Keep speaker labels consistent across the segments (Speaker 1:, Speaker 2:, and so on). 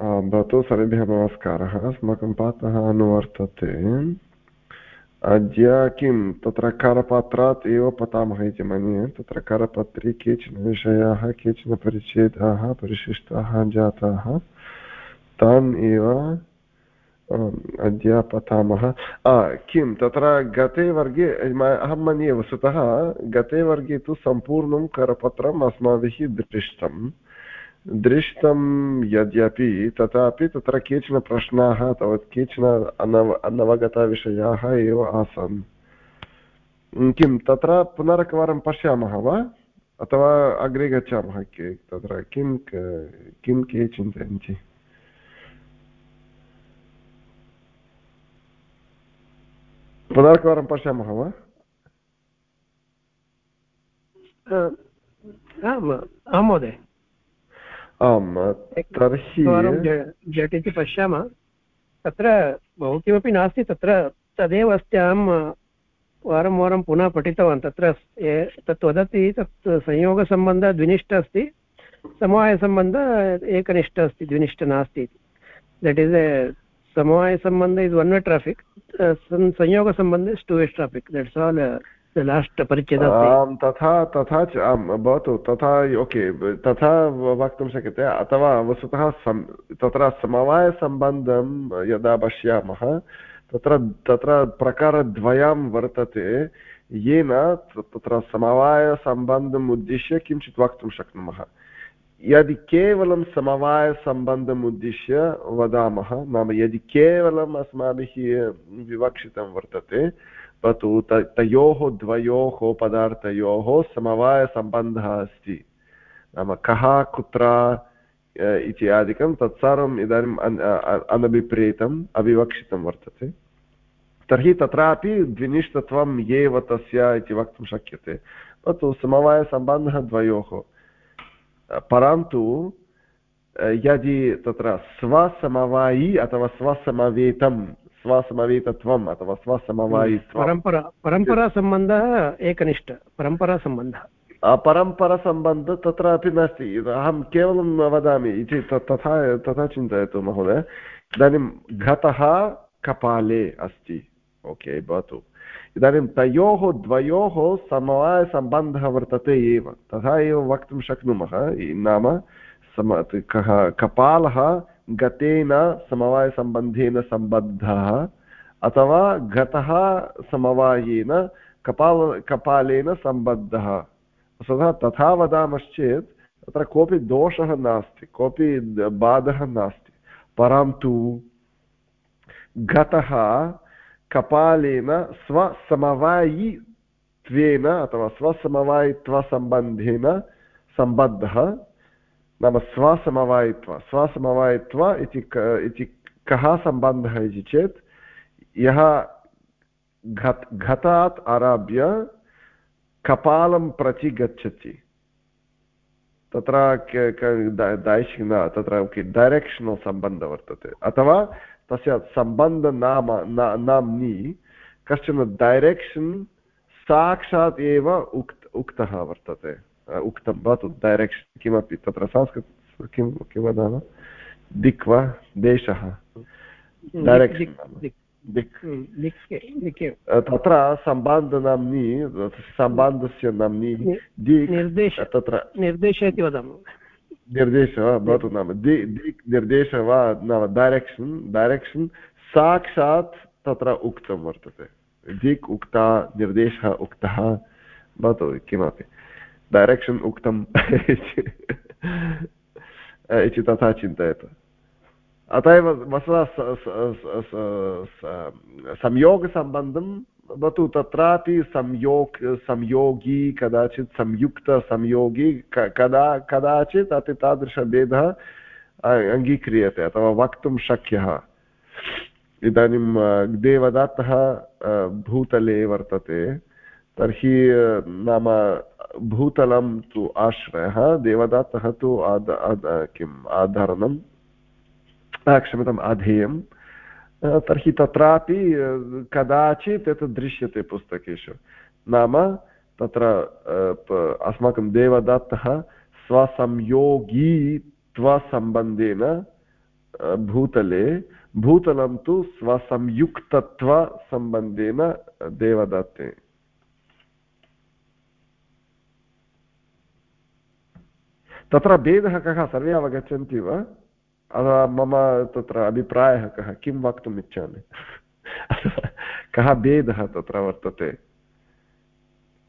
Speaker 1: भवतु सर्वेभ्यः नमस्कारः। अस्माकं पाठः अनुवर्तते। अद्य किं? तत्र करपत्रात् एव पठामः इति मन्ये। तत्र करपत्रे केचन विषयाः, केचन परिच्छेदाः, परिशिष्टाः जाताः। तान् एव अद्य पठामः। किं? तत्र गते वर्गे अहं मन्ये वस्तुतः, गते वर्गे तु सम्पूर्णं करपत्रम् अस्माभिः दृष्टम्। दृष्टं यद्यपि तथापि तत्र केचन प्रश्नाः अथवा केचन अनव अनवगतविषयाः एव आसन्। किं तत्र पुनरेकवारं पश्यामः वा? अथवा अग्रे गच्छामः के तत्र? किं किं, के चिन्तयन्ति? पुनरेकवारं पश्यामः वा?
Speaker 2: आं महोदय।
Speaker 1: आम् तर्हि
Speaker 2: झटिति पश्यामः। तत्र बहु किमपि नास्ति तत्र तदेव अस्ति अहं वारं वारं पुनः पठितवान्। तत्र तत् वदति तत् संयोगसम्बन्धः द्विनिष्ठ अस्ति समवायसम्बन्ध एकनिष्ठ अस्ति द्विनिष्ठ नास्ति इति। दट् इस् ए समवायसम्बन्ध is one way traffic संयोगसम्बन्ध is two way traffic that's all last परिच्छेद
Speaker 1: तथा तथा च, आम्, भवतु, तथा, ओके, तथा वक्तुं शक्यते, अथवा वस्तुतः तत्र समवायसम्बन्धं यदा पश्यामः, तत्र तत्र प्रकारद्वयं वर्तते, येन तत्र समवायसम्बन्धम् उद्दिश्य किञ्चित् वक्तुं शक्नुमः। यदि केवलं समवायसम्बन्धम् उद्दिश्य वदामः, नाम यदि केवलम् अस्माभिः विवक्षितं वर्तते भवतु तयोः द्वयोः पदार्थयोः समवायसम्बन्धः अस्ति। नाम कः, कुत्र इत्यादिकं तत्सर्वम् इदानीम् अनभिप्रेतम् अविवक्षितं वर्तते। तर्हि तत्रापि द्विनिष्ठत्वम् एव तस्य इति वक्तुं शक्यते। भवतु समवायसम्बन्धः द्वयोः। परन्तु यदि तत्र स्वसमवायी अथवा स्वसमवेतं स्वसमवेतत्वम् अथवा स्वसमवायित्वं
Speaker 2: परम्परा परम्परासम्बन्धः एकनिष्ठ परम्परासम्बन्धः
Speaker 1: परम्परासम्बन्ध तत्रापि नास्ति अहं केवलं वदामि इति तथा तथा चिन्तयतु महोदय इदानीं घटः कपाले अस्ति ओके भवतु इदानीं तयोः द्वयोः समवायसम्बन्धः वर्तते एव तथा एव वक्तुं शक्नुमः नाम सम कः कपालः गतेन समवायसम्बन्धेन सम्बद्धः अथवा घटः समवायेन कपाल, कपालेन सम्बद्धः। वस्तुतः तथा वदामश्चेत् तत्र कोऽपि दोषः नास्ति, कोऽपि बाधः नास्ति। परन्तु घटः कपालेन स्वसमवायित्वेन अथवा स्वसमवायित्वसम्बन्धेन सम्बद्धः नाम स्वसमवायित्व स्वसमवायित्व इति कः सम्बन्धः इति चेत् यः घत् घटात् आरभ्य कपालं प्रति गच्छति तत्र दैश् न तत्र डैरेक्षनल् सम्बन्धः वर्तते अथवा तस्य सम्बन्धनाम नाम्नि कश्चन डैरेक्षन् साक्षात् एव उक् उक्तः वर्तते उक्तं भवतु डैरेक्षन् किमपि तत्र संस्कृत किं किं वदामः दिक् वा देशः डैरेक्षन् दिक् तत्र सम्बन्धनाम्नि सम्बन्धस्य नाम्नि
Speaker 2: दिक् तत्र निर्देश इति वदामः
Speaker 1: निर्देशः वा भवतु नाम दि दिक् निर्देशः वा नाम डैरेक्षन् डैरेक्षन् साक्षात् तत्र उक्तं वर्तते दिक् उक्ता निर्देशः उक्तः भवतु किमपि डैरेक्षन् उक्तम् इति तथा चिन्तयतु अत एव वस्तुतः संयोगसम्बन्धं भवतु तत्रापि संयोग संयोगी कदाचित् संयुक्तसंयोगी कदा कदाचित् अपि तादृशभेदः अङ्गीक्रियते अथवा वक्तुं शक्यः इदानीं देवदत्तः भूतले वर्तते तर्हि नाम भूतलं तु आश्रयः देवदत्तः तु आद किम् आधरणं क्षम्यताम् अधेयं तर्हि तत्रापि कदाचित् एतत् दृश्यते पुस्तकेषु। नाम तत्र अस्माकं देवदत्तः स्वसंयोगीत्वसम्बन्धेन भूतले, भूतलं तु स्वसंयुक्तत्वसम्बन्धेन देवदत्ते। तत्र भेदः कः? सर्वे अवगच्छन्ति वा? अथवा मम तत्र अभिप्रायः कः? किं वक्तुम् इच्छामि? कः भेदः तत्र वर्तते?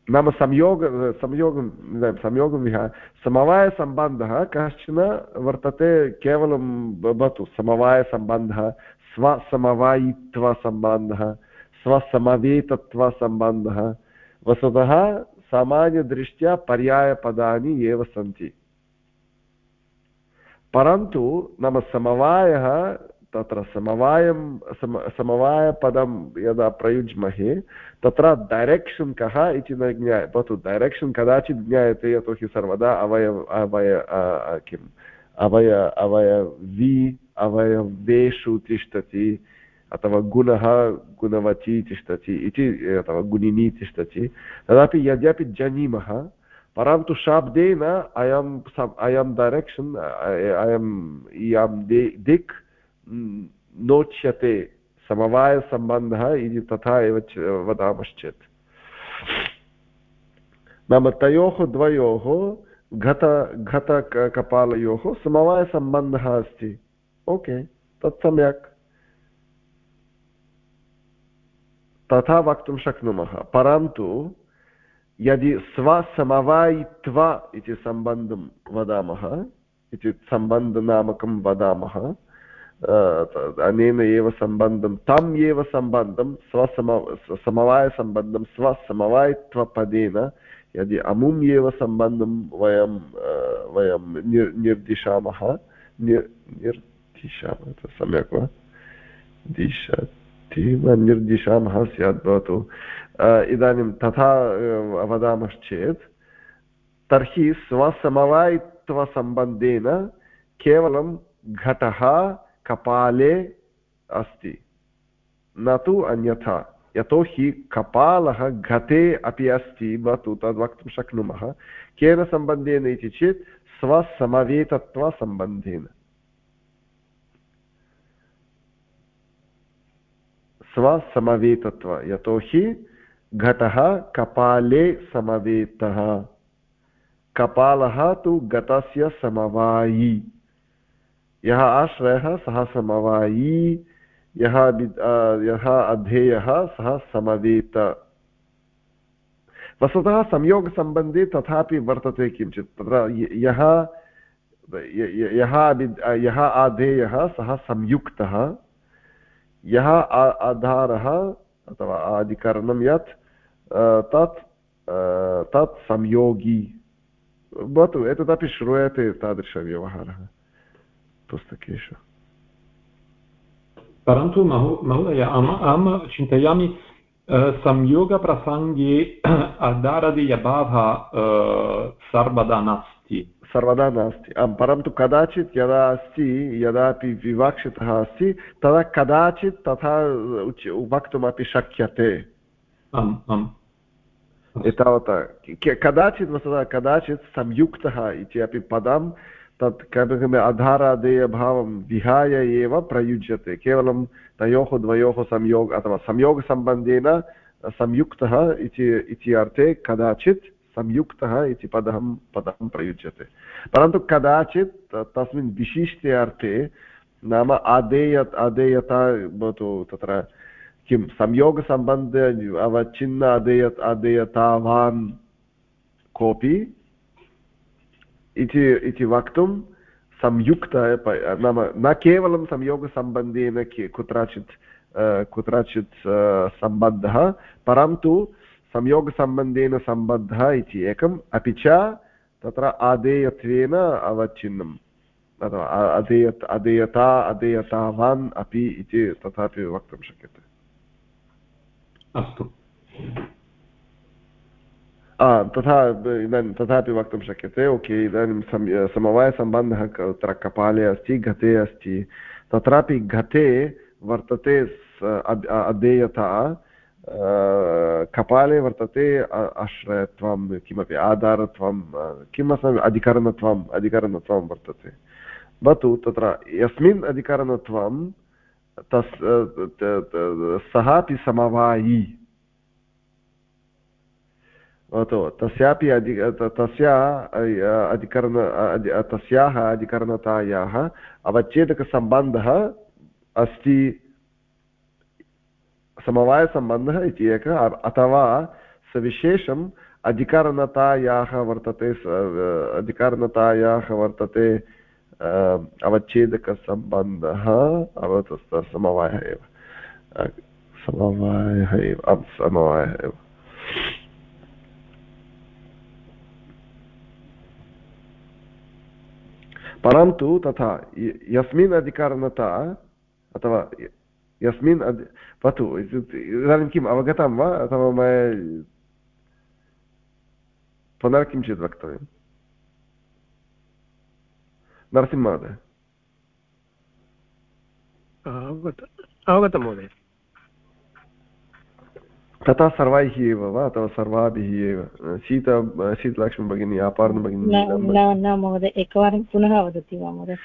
Speaker 1: नाम संयोग, संयोगं संयोगं विहा, समवायसम्बन्धः कश्चन वर्तते केवलं भवतु, समवायसम्बन्धः स्वसमवायित्वसम्बन्धः स्वसमवेतत्वसम्बन्धः, वस्तुतः सामान्यदृष्ट्या पर्यायपदानि एव सन्ति। परन्तु नाम समवायः, तत्र समवायं, सम, समवायपदं यदा प्रयुज्महे, तत्र डैरेक्षन् कः इति न ज्ञाय भवतु डैरेक्षन् कदाचित् ज्ञायते, यतोहि सर्वदा अवय अवय किम्, अवय, अवयवि, अवयवेषु तिष्ठति, अथवा गुणः गुणवची तिष्ठति इति, अथवा गुणिनी तिष्ठति, तदापि यद्यपि जानीमः परन्तु शाब्देन अयं अयं डैरेक्षन् अयं इयं दिक् नोच्यते समवायसम्बन्धः इति तथा एव वदामश्चेत् नाम तयोः द्वयोः घत घटकपालयोः समवायसम्बन्धः अस्ति ओके तत् सम्यक् तथा वक्तुं शक्नुमः परन्तु यदि स्वसमवायित्व इति सम्बन्धं वदामः, इति सम्बन्धनामकं वदामः अनेन एव सम्बन्धं, तम् एव सम्बन्धं स्वसम समवायसम्बन्धं, स्वसमवायित्वपदेन यदि अमुम् एव सम्बन्धं वयं वयं निर् निर्दिशामः निर् निर्दिशामः सम्यक् वा? दिशति वा? निर्दिशामः स्यात् इदानीं तथा वदामश्चेत् तर्हि स्वसमवायित्वसम्बन्धेन केवलं घटः कपाले अस्ति न तु अन्यथा यतोहि कपालः घटे अपि अस्ति भवतु तद् वक्तुं शक्नुमः केन सम्बन्धेन इति चेत् स्वसमवेतत्वसम्बन्धेन स्वसमवेतत्व यतोहि घटः कपाले समवेतः। कपालः तु गतस्य समवायी। यः आश्रयः, सः समवायी। यः यः अधेयः सः समवेत। वस्तुतः संयोगसम्बन्धे तथापि वर्तते किञ्चित्। तत्र यः यः यः आधेयः सः संयुक्तः। यः आधारः, अथवा आदिकरणं यत् तत् तत् संयोगी भवतु एतदपि श्रूयते तादृशव्यवहारः पुस्तकेषु
Speaker 3: परन्तु महोदय अहं चिन्तयामि संयोगप्रसङ्गे अदारदीयभावः सर्वदा नास्ति
Speaker 1: सर्वदा नास्ति आं परन्तु कदाचित् यदा अस्ति यदापि विवक्षितः अस्ति तदा कदाचित् तथा वक्तुमपि शक्यते एतावता कदाचित् वस्तुतः कदाचित् संयुक्तः इति अपि पदं तत् कथम् आधारादेयभावं विहाय एव प्रयुज्यते केवलं तयोः द्वयोः संयोग अथवा संयोगसम्बन्धेन संयुक्तः इति अर्थे कदाचित् संयुक्तः इति पदं पदं प्रयुज्यते परन्तु कदाचित् तस्मिन् विशिष्टे अर्थे नाम आदेय आदेयता भवतु तत्र किं? संयोगसम्बन्ध अवच्छिन्न अदेय अदेयतावान् कोऽपि? इति इति वक्तुं संयुक्त नाम न केवलं संयोगसम्बन्धेन कुत्रचित् कुत्रचित् सम्बद्धः, परन्तु संयोगसम्बन्धेन सम्बद्धः इति एकम्, अपि च तत्र आदेयत्वेन अवच्छिन्नम्, अथवा अधेय अधेयता अधेयतावान् अपि इति तथापि वक्तुं शक्यते।
Speaker 3: अस्तु।
Speaker 1: तथा, इदानीं तथापि वक्तुं शक्यते, ओके, इदानीं समवायसम्बन्धः तत्र कपाले अस्ति घटे अस्ति। तत्रापि घटे वर्तते अधेयता कपाले वर्तते आश्रयत्वं, किमपि आधारत्वं किम् अस्माभिः अधिकरणत्वम् अधिकरणत्वं वर्तते। भवतु, तत्र यस्मिन् अधिकरणत्वं तस् सः अपि समवायी। भवतु तस्यापि अधि तस्य अधिकरण तस्याः अधिकरणतायाः अवच्छेदकसम्बन्धः अस्ति। समवायसम्बन्धः इति एकः अथवा सविशेषम् अधिकरणतायाः वर्तते अधिकरणतायाः वर्तते। अवच्छेदकसम्बन्धः अभवत् समवायः एव समवायः एव समवायः एव परन्तु तथा यस्मिन् अधिकारणता अथवा यस्मिन् पतु इदानीं किम् अवगतं वा? अथवा मया पुनः किञ्चित् वक्तव्यम् नरसिंहमहोदय
Speaker 2: अवगतं महोदय।
Speaker 1: तथा सर्वैः एव वा अथवा सर्वाभिः एव। शीत शीतलक्ष्मी भगिनी अपार्ण भगिनी
Speaker 4: न महोदय एकवारं पुनः वदति वा महोदय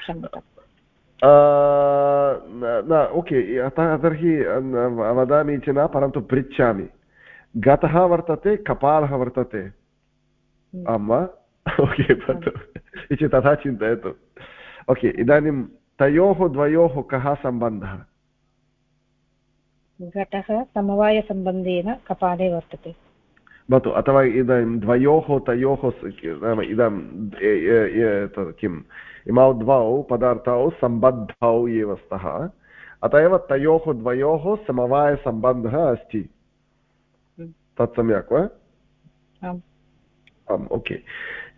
Speaker 1: न ओके अतः तर्हि वदामि च न परन्तु पृच्छामि। गतः वर्तते कपालः वर्तते। हम्म। आं वा? ओके भवतु इति तथा चिन्तयतु ओके इदानीं तयोः द्वयोः कः सम्बन्धः
Speaker 4: घटः समवायसम्बन्धेन कपाले वर्तते
Speaker 1: भवतु अथवा इदानीं द्वयोः तयोः नाम इदं किम् इमौ द्वौ पदार्थौ सम्बद्धौ एव स्तः अत एव तयोः द्वयोः समवायसम्बन्धः अस्ति तत् सम्यक् वा आम् ओके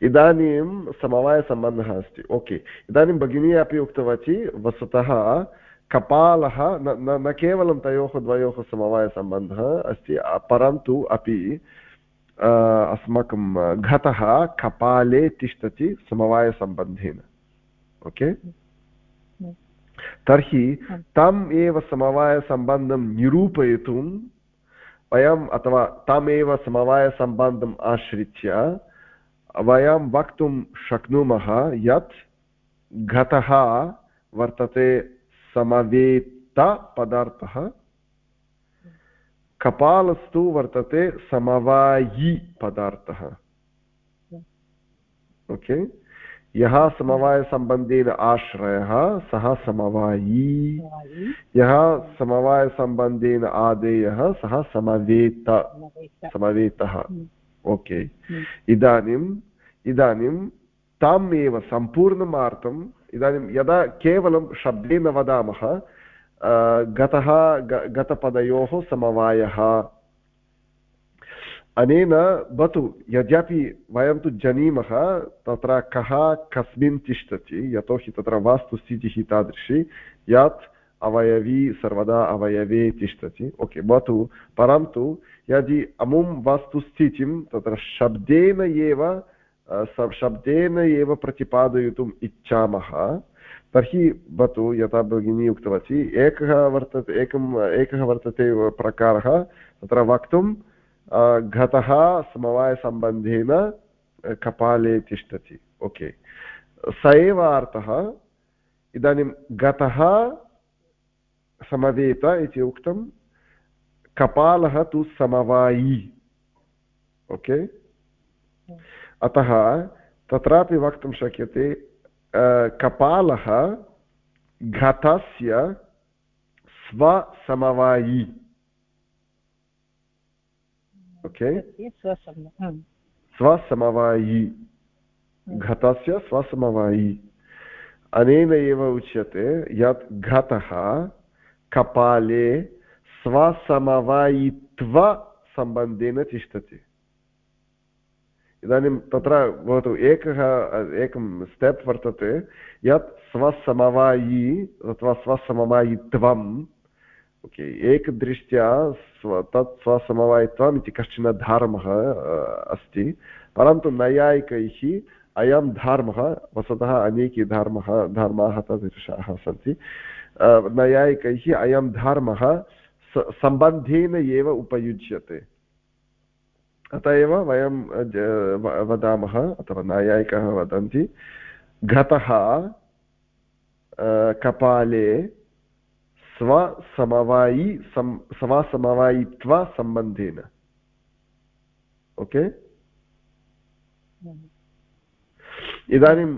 Speaker 1: इदानीं समवायसम्बन्धः अस्ति। ओके। इदानीं भगिनी अपि उक्तवती, वस्तुतः कपालः न न केवलं तयोः द्वयोः समवायसम्बन्धः अस्ति, परन्तु अपि अस्माकं घटः कपाले तिष्ठति समवायसम्बन्धेन। ओके? तर्हि तम् एव समवायसम्बन्धं निरूपयितुं, वयम् अथवा तमेव समवायसम्बन्धम् आश्रित्य वयं वक्तुं शक्नुमः यत् घटः वर्तते समवेतपदार्थः कपालस्तु वर्तते समवायी पदार्थः ओके यः समवायसम्बन्धेन आश्रयः सः समवायी यः समवायसम्बन्धेन आदेयः सः समवेत समवेतः ओके इदानीम् इदानीं ताम् एव सम्पूर्णमार्थं इदानीं यदा केवलं शब्देन वदामः गतः गतपदयोः समवायः अनेन भवतु यद्यपि वयं तु जानीमः तत्र कः कस्मिन् तिष्ठति यतोहि तत्र वास्तुस्थितिः तादृशी यत् अवयवी सर्वदा अवयवे तिष्ठति ओके भवतु परन्तु यदि अमुं वास्तुस्थितिं तत्र शब्देन एव शब्देन एव प्रतिपादयितुम् इच्छामः तर्हि भवतु यथा भगिनी उक्तवती एकः वर्तते एकम् एकः वर्तते प्रकारः तत्र वक्तुं घतः समवायसम्बन्धेन कपाले तिष्ठति ओके स एव अर्थः इदानीं गतः समवेत इति उक्तं कपालः तु समवायी। ओके? अतः तत्रापि वक्तुं शक्यते कपालः घटस्य स्वसमवायी। ओके? स्वसमवायी। घटस्य स्वसमवायी। अनेन एव उच्यते यत् घटः कपाले स्वसमवायित्वसम्बन्धेन तिष्ठति इदानीं तत्र भवतु एकः एकं स्टेप् वर्तते यत् स्वसमवायी अथवा स्वसमवायित्वम् ओके एकदृष्ट्या स्व तत् स्वसमवायित्वम् इति कश्चन धर्मः अस्ति परन्तु नैयायिकैः अयं धर्मः वस्तुतः अनेके धर्मः धर्माः तादृशाः सन्ति नैयायिकैः अयं धर्मः सम्बन्धेन एव उपयुज्यते। अत एव वयं वदामः अथवा नैयायिकाः वदन्ति घटः कपाले स्वसमवायि सम् स्वसमवायित्वसम्बन्धेन ओके? इदानीं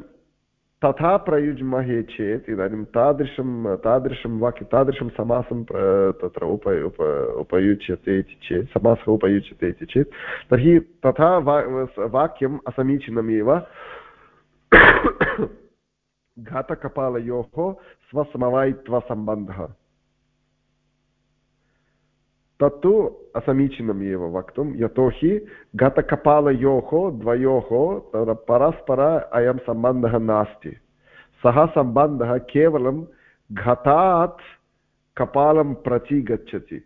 Speaker 1: तथा प्रयुज्महे चेत् इदानीं तादृशं तादृशं वाक्यं, तादृशं समासं तत्र उप उप, उपयुज्यते इति चेत्, समासः उपयुज्यते इति चेत्, तर्हि तथा वा वाक्यम् असमीचीनमेव घातकपालयोः स्वसमवायित्वसम्बन्धः। तत्तु असमीचीनम् एव वक्तुं यतोहि गतकपालयोः द्वयोः परस्पर अयं सम्बन्धः नास्ति सः सम्बन्धः केवलं घटात् कपालं प्रति गच्छति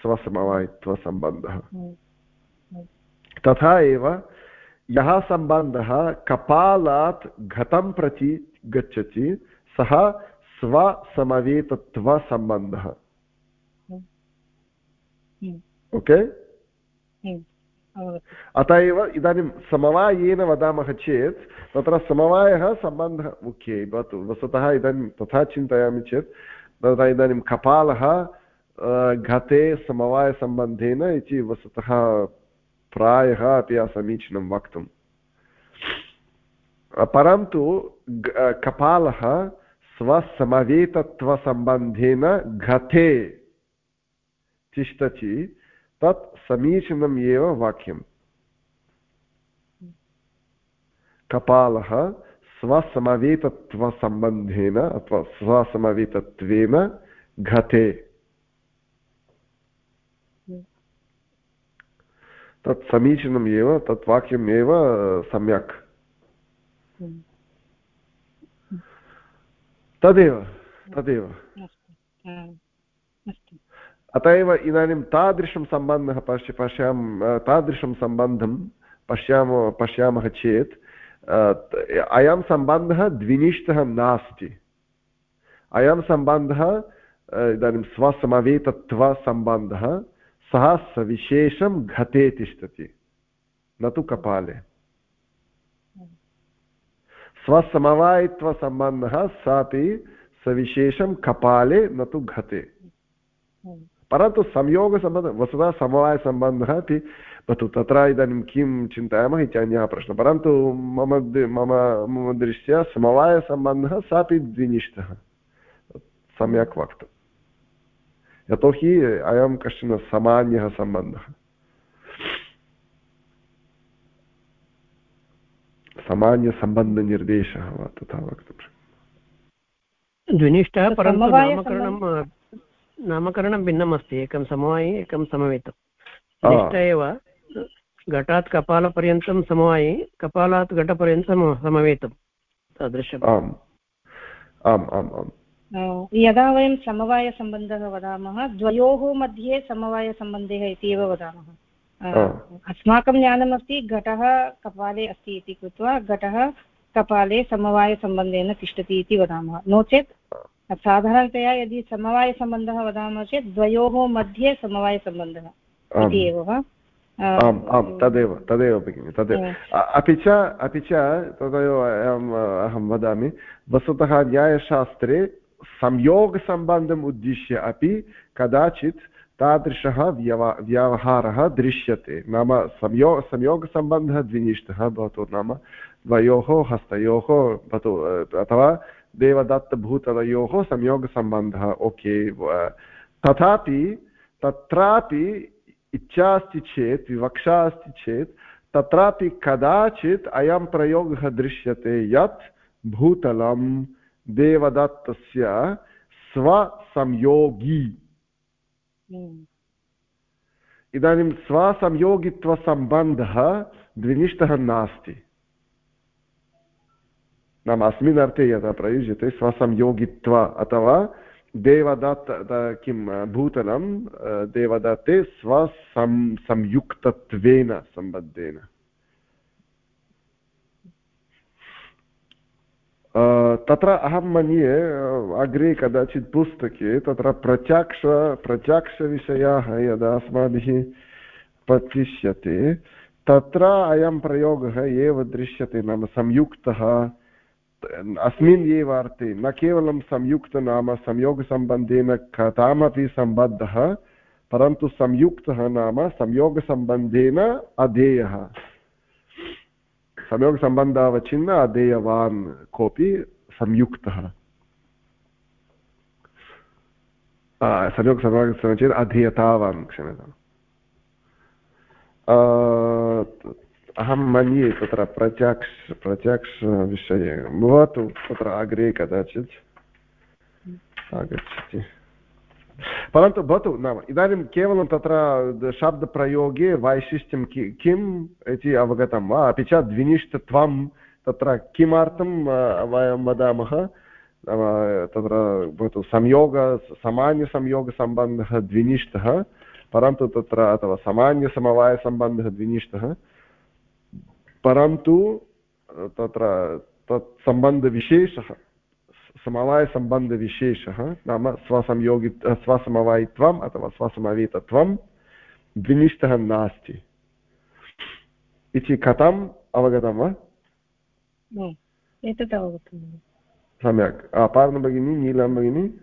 Speaker 1: स्वसमवायित्वसम्बन्धः तथा एव यः सम्बन्धः कपालात् घटं प्रति गच्छति सः स्वसमवेतत्वसम्बन्धः ओके? अत एव इदानीं समवायेन वदामः चेत् तत्र समवायः सम्बन्धः मुख्ये भवतु वस्तुतः इदानीं तथा चिन्तयामि चेत् तत्र इदानीं कपालः घटे समवायसम्बन्धेन इति वस्तुतः प्रायः अपि असमीचीनं वक्तुम् परन्तु कपालः स्वसमवेतत्वसम्बन्धेन घटे तिष्ठति तत् समीचीनम् एव वाक्यम्। कपालः स्वसमवेतत्वसम्बन्धेन अथवा स्वसमवेतत्वेन घटे। तत् समीचीनम् एव, तत् वाक्यम् एव सम्यक्। तदेव तदेव। अत एव इदानीं तादृशं सम्बन्धः पश्य, पश्याम तादृशं सम्बन्धं पश्यामः पश्यामः चेत् अयं सम्बन्धः द्विनिष्ठः नास्ति। अयं सम्बन्धः इदानीं स्वसमवेतत्वसम्बन्धः सः सविशेषं घटे तिष्ठति, न तु कपाले। स्वसमवायित्वसम्बन्धः सापि सविशेषं कपाले, न तु घटे। परन्तु संयोगसम्बन्धः वस्तुतः समवायसम्बन्धः अपि भवतु तत्र इदानीं किं चिन्तयामः इति अन्यः प्रश्नः। परन्तु मम मम मम दृष्ट्या समवायसम्बन्धः सापि द्विनिष्ठः। सम्यक् वक्तुं यतोहि अयं कश्चन सामान्यः सम्बन्धः। सामान्यसम्बन्धनिर्देशः वा तथा वक्तुं
Speaker 2: द्विनिष्ठः परन्तु नामकरणं नामकरणं भिन्नम् अस्ति एकं समवायि एकं समवेतं. निष्ठ एव घटात् कपालपर्यन्तं समवायि कपालात् घटपर्यन्तं समवेतं. तादृशम्.
Speaker 1: आम्. आम् आम् आम्.
Speaker 4: यदा वयं समवायसम्बन्धः वदामः द्वयोः मध्ये समवायसम्बन्धः इति एव वदामः. अस्माकं ज्ञानमस्ति घटः कपाले अस्ति इति कृत्वा घटः कपाले समवायसम्बन्धेन तिष्ठति इति वदामः. नो चेत् साधारणतया यदि समवायसम्बन्धः वदामः चेत् द्वयोः मध्ये समवायसम्बन्धः इति एव वा
Speaker 1: आम् आम् तदेव तदेव भगिनि तदेव। अपि च अपि च तदेव अहं वदामि वस्तुतः न्यायशास्त्रे संयोगसम्बन्धम् उद्दिश्य अपि कदाचित् तादृशः व्यव व्यवहारः दृश्यते। नाम संयो संयोगसम्बन्धः द्विनिष्ठः भवतु नाम द्वयोः हस्तयोः भवतु अथवा देवदत्तभूतलयोः संयोगसम्बन्धः ओके तथापि तत्रापि इच्छा अस्ति चेत् विवक्षा अस्ति चेत् तत्रापि कदाचित् अयं प्रयोगः दृश्यते यत् भूतलं देवदत्तस्य स्वसंयोगी। इदानीं स्वसंयोगित्वसम्बन्धः द्विनिष्ठः नास्ति। नाम अस्मिन् अर्थे यदा प्रयुज्यते स्वसंयोगित्व अथवा देवदत्त किं भूतलं देवदत्ते स्वसं संयुक्तत्वेन सम्बद्धेन तत्र अहं मन्ये अग्रे कदाचित् पुस्तके तत्र प्रत्यक्ष प्रत्यक्षविषयाः यदा अस्माभिः पठिष्यते तत्र अयं प्रयोगः एव दृश्यते नाम संयुक्तः अस्मिन् एव अर्थे न केवलं संयुक्तनाम संयोगसम्बन्धेन कथामपि सम्बद्धः, परन्तु संयुक्तः नाम संयोगसम्बन्धेन अधेयः। संयोगसम्बन्धावच्छिन्न, अधेयवान् कोऽपि संयुक्तः। संयोगसम्बन्धः चेत् अधीयतावान् क्षम्यताम्। अहं मन्ये तत्र प्रत्यक्ष प्रत्यक्षविषये भवतु तत्र अग्रे कदाचित् आगच्छति। परन्तु भवतु, नाम, इदानीं केवलं तत्र शब्दप्रयोगे वैशिष्ट्यं कि, किम् इति अवगतं वा? अपि च द्विनिष्ठत्वं तत्र किमर्थं वयं वदामः? तत्र भवतु संयोग, सामान्यसंयोगसम्बन्धः द्विनिष्ठः, परन्तु तत्र अथवा सामान्यसमवायसम्बन्धः द्विनिष्ठः। परन्तु तत्र तत् सम्बन्धविशेषः समवायसम्बन्धविशेषः नाम स्वसंयोगि स्वसमवायित्वम् अथवा स्वसमवेतत्वं द्विनिष्ठः नास्ति। इति कथम् अवगतं वा?
Speaker 4: एतत् अवगतं
Speaker 1: सम्यक्। पार्न भगिनी नीलं भगिनी?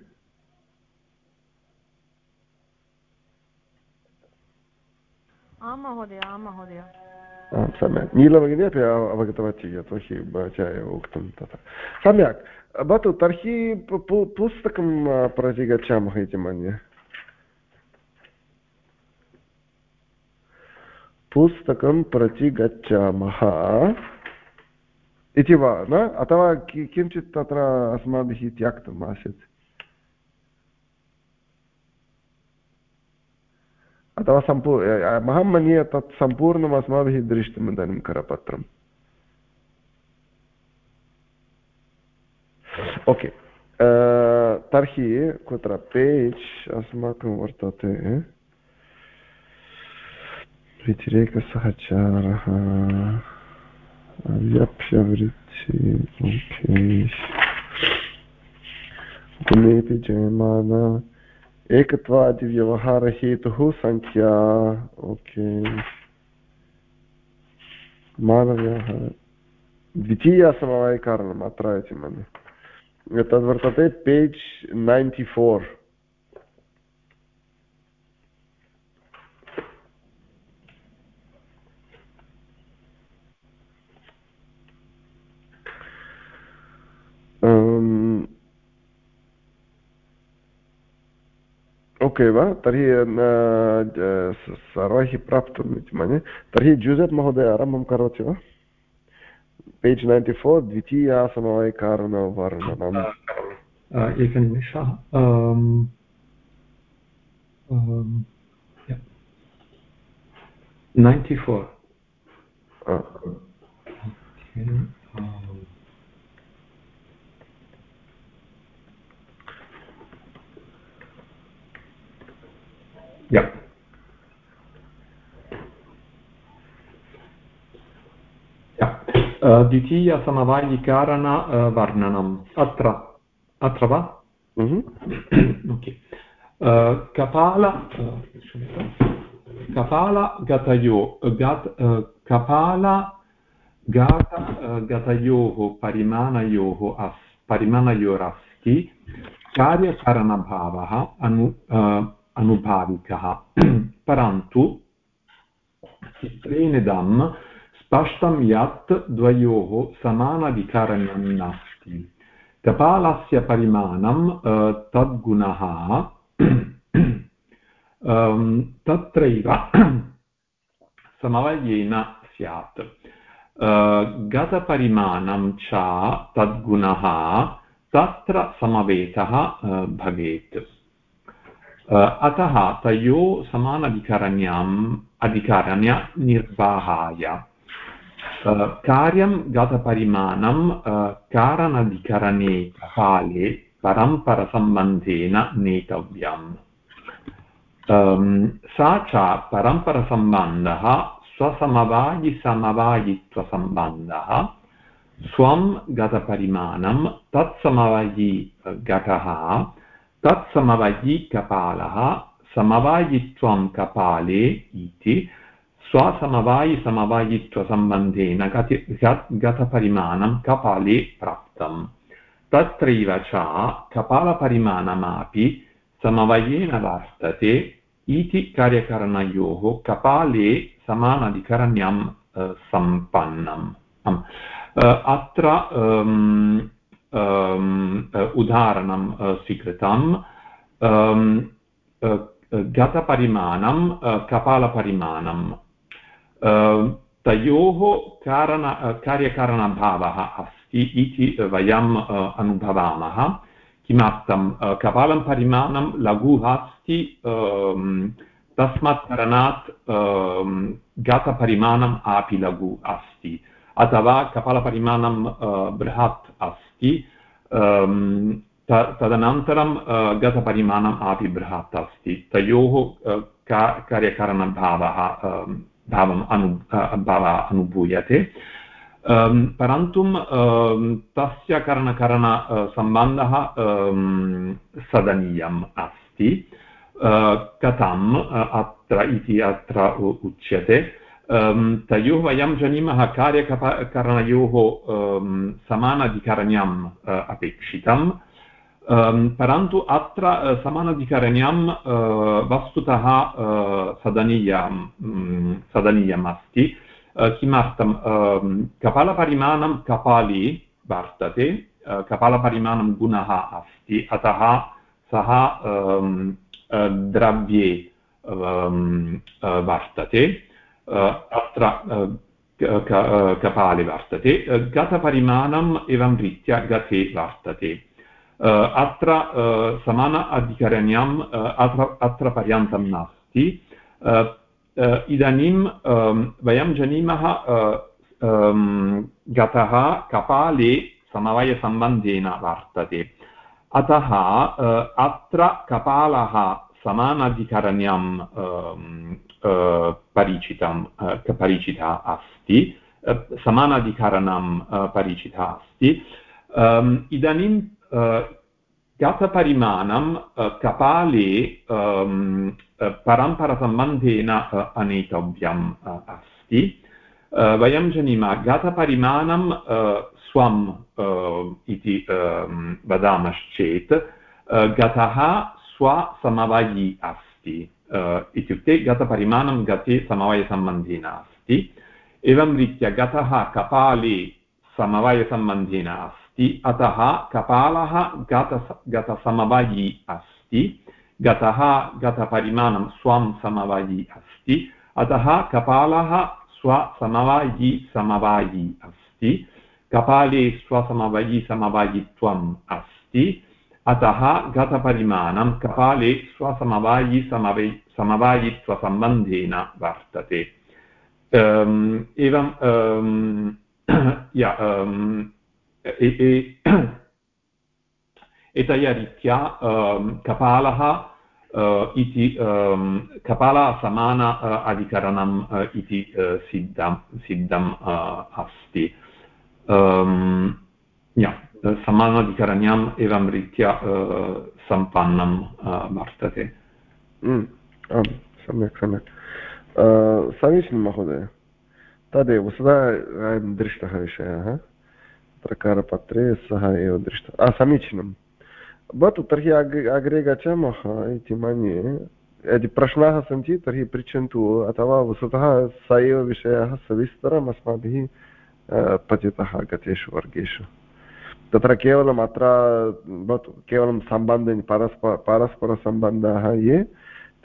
Speaker 5: आं महोदय आं महोदय।
Speaker 1: सम्यक् नीलभगिनी अपि अवगतवती यतोहि च उक्तं तथा सम्यक् भवतु तर्हि पुस्तकं प्रति गच्छामः इति मन्ये पुस्तकं प्रति गच्छामः इति वा न अथवा किञ्चित् तत्र अस्माभिः त्यक्तम् आसीत् अथवा सम्पू, अहं मन्ये तत् सम्पूर्णम् अस्माभिः दृष्टम् इदानीं करपत्रम्। ओके। तर्हि कुत्र? पेज् अस्माकं वर्तते। व्यतिरेकसहचारः। व्यप्यवृत्ति ओके। जयमान। एकत्वादिव्यवहारहेतुः सङ्ख्या ओके मानव्यवहार द्वितीयसमवायकारणम् अत्र इति मन्ये तद्वर्तते पेज् नैन्टि फोर् ओके वा तर्हि सर्वैः प्राप्तम् इति मन्ये तर्हि जूसेप् महोदय आरम्भं करोति वा पेज् नैन्टि फोर् द्वितीया समवायकारणवर्णनम्
Speaker 3: एकनिमिषः नैन्टि फोर् ja ja द्वितीयसमवायिकारणवर्णनम् अत्र अत्र वा ओके कपाल कपालगतयो गत कपाल गात गतयोः परिमाणयोः अस् परिमाणयोरस्ति कार्यकरणभावः अनु अनुभाविकः परन्तु चित्रेणिदं स्पष्टं यत् द्वयोः समानाधिकारणं नास्ति कपालस्य परिमाणं तद्गुणः तत्रैव समवयेन स्यात् गतपरिमाणं च तद्गुणः तत्र समवेतः भवेत् अतः तयोः समानाधिकरण्याम् अधिकारण्य निर्वाहाय कार्यं गतपरिमाणं कारणधिकरणे काले परम्परसम्बन्धेन नेतव्यम् सा च परम्परसम्बन्धः स्वसमवायिसमवायित्वसम्बन्धः स्वं गतपरिमाणं तत्समवायि घटः तत्समवायि कपालः समवायित्वं कपाले इति स्वसमवायिसमवायित्वसम्बन्धेन गति गतपरिमाणं कपाले प्राप्तम्। तत्रैव च कपालपरिमाणमपि समवयेन वर्तते इति कार्यकरणयोः कपाले समानाधिकरण्यं सम्पन्नम्। अत्र उदाहरणं स्वीकृतं गतपरिमाणं कपालपरिमाणं तयोः कारण कार्यकारणभावः अस्ति इति वयम् अनुभवामः किमर्थं कपालं परिमाणं लघुः अस्ति तस्मात् कारणात् गतपरिमाणम् अपि लघु अस्ति अथवा कपालपरिमाणं बृहत् अस्ति तदनन्तरं गतपरिमाणम् बृहत् अस्ति। तयोः कार्यकारणभावः भावम् अनु भावः अनुभूयते। परन्तु तस्य करणकरणसम्बन्धः सदनीयम् अस्ति। कथम् अत्र इति अत्र उच्यते। तयोः वयं जानीमः कार्यकरणयोः समानाधिकरण्यम् अपेक्षितम् परन्तु अत्र समानाधिकरण्यं वस्तुतः सदनीयं सदनीयम् अस्ति किमर्थं कपालपरिमाणं कपाले वर्तते कपालपरिमाणं गुणः अस्ति अतः सः द्रव्ये वर्तते अत्र कपाले वर्तते गतपरिमाणम् एवं रीत्या गते वर्तते अत्र समान अधिकरण्यम् अत्र अत्र पर्यन्तं नास्ति इदानीं वयं जानीमः गतः कपाले समवायसम्बन्धेन वर्तते अतः अत्र कपालः समानाधिकरण्यं परिचितं परिचिता अस्ति समानाधिकरणं परिचिता अस्ति इदानीं गतपरिमाणं कपाले परम्परसम्बन्धेन अनेतव्यम् अस्ति वयं जानीमः गतपरिमाणं स्वम् इति वदामश्चेत् गतः स्वसमवायी अस्ति इत्युक्ते गतपरिमाणं गते समवायसम्बन्धेन अस्ति। एवं रीत्या गतः कपाले समवायसम्बन्धेन अस्ति। अतः कपालः गत गतसमवायी अस्ति। गतः गतपरिमाणं स्वं समवायी अस्ति। अतः कपालः स्वसमवायी समवायी अस्ति। कपाले स्वसमवायी समवायित्वम् अस्ति। अतः गतपरिमाणं कपाले स्वसमवायी समवै समवायित्वसम्बन्धेन वर्तते। एवं एतया रीत्या कपालः इति कपालसमान अधिकरणम् इति सिद्धं सिद्धम् अस्ति। समानाधिकरण्याम् एवं रीत्या सम्पन्नं वर्तते
Speaker 1: आम् सम्यक् सम्यक्. समीचीनं, महोदय. तदेव, सदा दृष्टः विषयः. प्रकारपत्रे सः एव दृष्टः. समीचीनं. भवतु, तर्हि अग्रे अग्रे गच्छामः इति मन्ये. यदि प्रश्नाः सन्ति, तर्हि पृच्छन्तु, अथवा वस्तुतः स एव विषयः सविस्तरम् अस्माभिः पतितः गतेषु वर्गेषु. तत्र केवलम् अत्र भवतु केवलं सम्बन्ध परस्पर परस्परसम्बन्धाः ये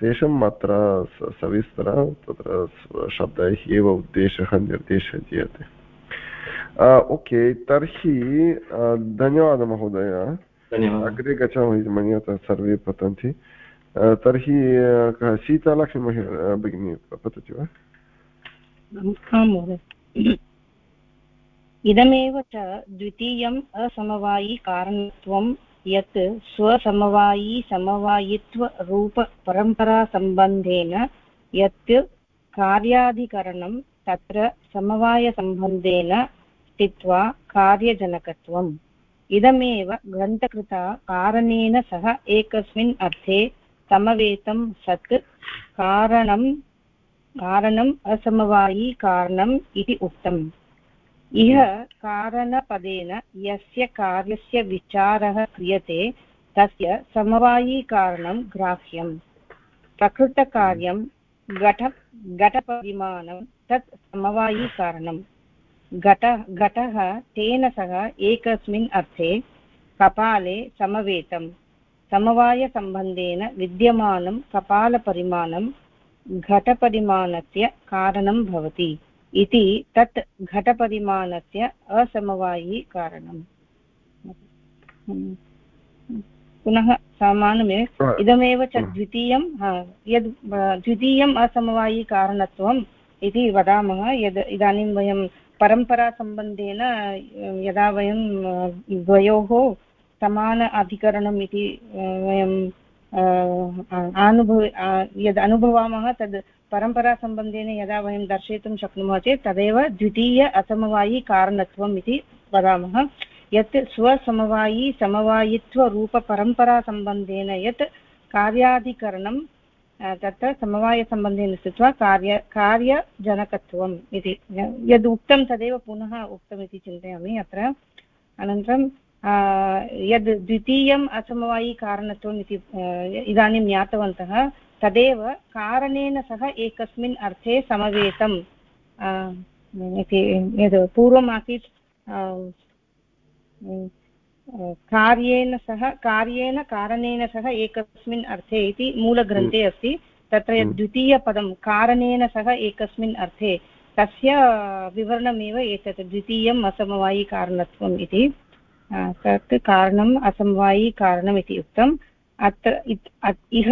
Speaker 1: तेषाम् अत्र सविस्तर तत्र शब्दैः एव उद्देशः निर्देशः दीयते ओके तर्हि धन्यवादः महोदय। अग्रे गच्छामः इति मन्ये सर्वे पतन्ति। तर्हि सीतालक्ष्मी भगिनी पतति वा?
Speaker 4: आं महोदय। इदमेव च द्वितीयम् असमवायिकारणत्वं यत् स्वसमवायी समवायित्वरूपपरम्परासम्बन्धेन यत् कार्याधिकरणं तत्र समवायसम्बन्धेन स्थित्वा कार्यजनकत्वम्। इदमेव ग्रन्थकृता कारणेन सह एकस्मिन् अर्थे समवेतं सत् कारणं, कारणम् असमवायी कारणम् इति उक्तम्। इह कारणपदेन यस्य कार्यस्य विचारः क्रियते, तस्य समवायीकारणं ग्राह्यम्। प्रकृतकार्यं घट, घटपरिमाणं तत् समवायीकारणम्। घट, घटः तेन सह एकस्मिन् अर्थे कपाले समवेतं। समवायसम्बन्धेन विद्यमानं कपालपरिमाणं घटपरिमाणस्य कारणं भवति। इति तत् घटपरिमाणस्य असमवायी कारणम्। पुनः समानमेव इदमेव च द्वितीयं यद् द्वितीयम् असमवायिकारणत्वम् इति वदामः यद् इदानीं वयं परम्परासम्बन्धेन यदा वयं द्वयोः समान अधिकरणम् इति वयं अनुभव यद् अनुभवामः तद् परम्परासम्बन्धेन यदा वयं दर्शयितुं शक्नुमः चेत् तदेव द्वितीय असमवायिकारणत्वम् इति वदामः। यत् स्वसमवायी समवायित्वरूपपरम्परासम्बन्धेन यत् कार्याधिकरणं तत्र समवायसम्बन्धेन स्थित्वा कार्य, कार्यजनकत्वम् इति। यद् उक्तं तदेव पुनः उक्तमिति चिन्तयामि अत्र। अनन्तरं यद् द्वितीयम् असमवायिकारणत्वम् इति इदानीं ज्ञातवन्तः तदेव कारणेन सह एकस्मिन् अर्थे समवेतम् इति यद् पूर्वमासीत् कार्येन सह कार्येन कारणेन सह एकस्मिन् अर्थे इति मूलग्रन्थे अस्ति तत्र यद् द्वितीयपदं कारणेन सह एकस्मिन् अर्थे तस्य विवरणमेव एतत् द्वितीयम् असमवायिकारणत्वम् इति। तत् कारणम् असमवायिकारणम् इति उक्तम् अत्र इह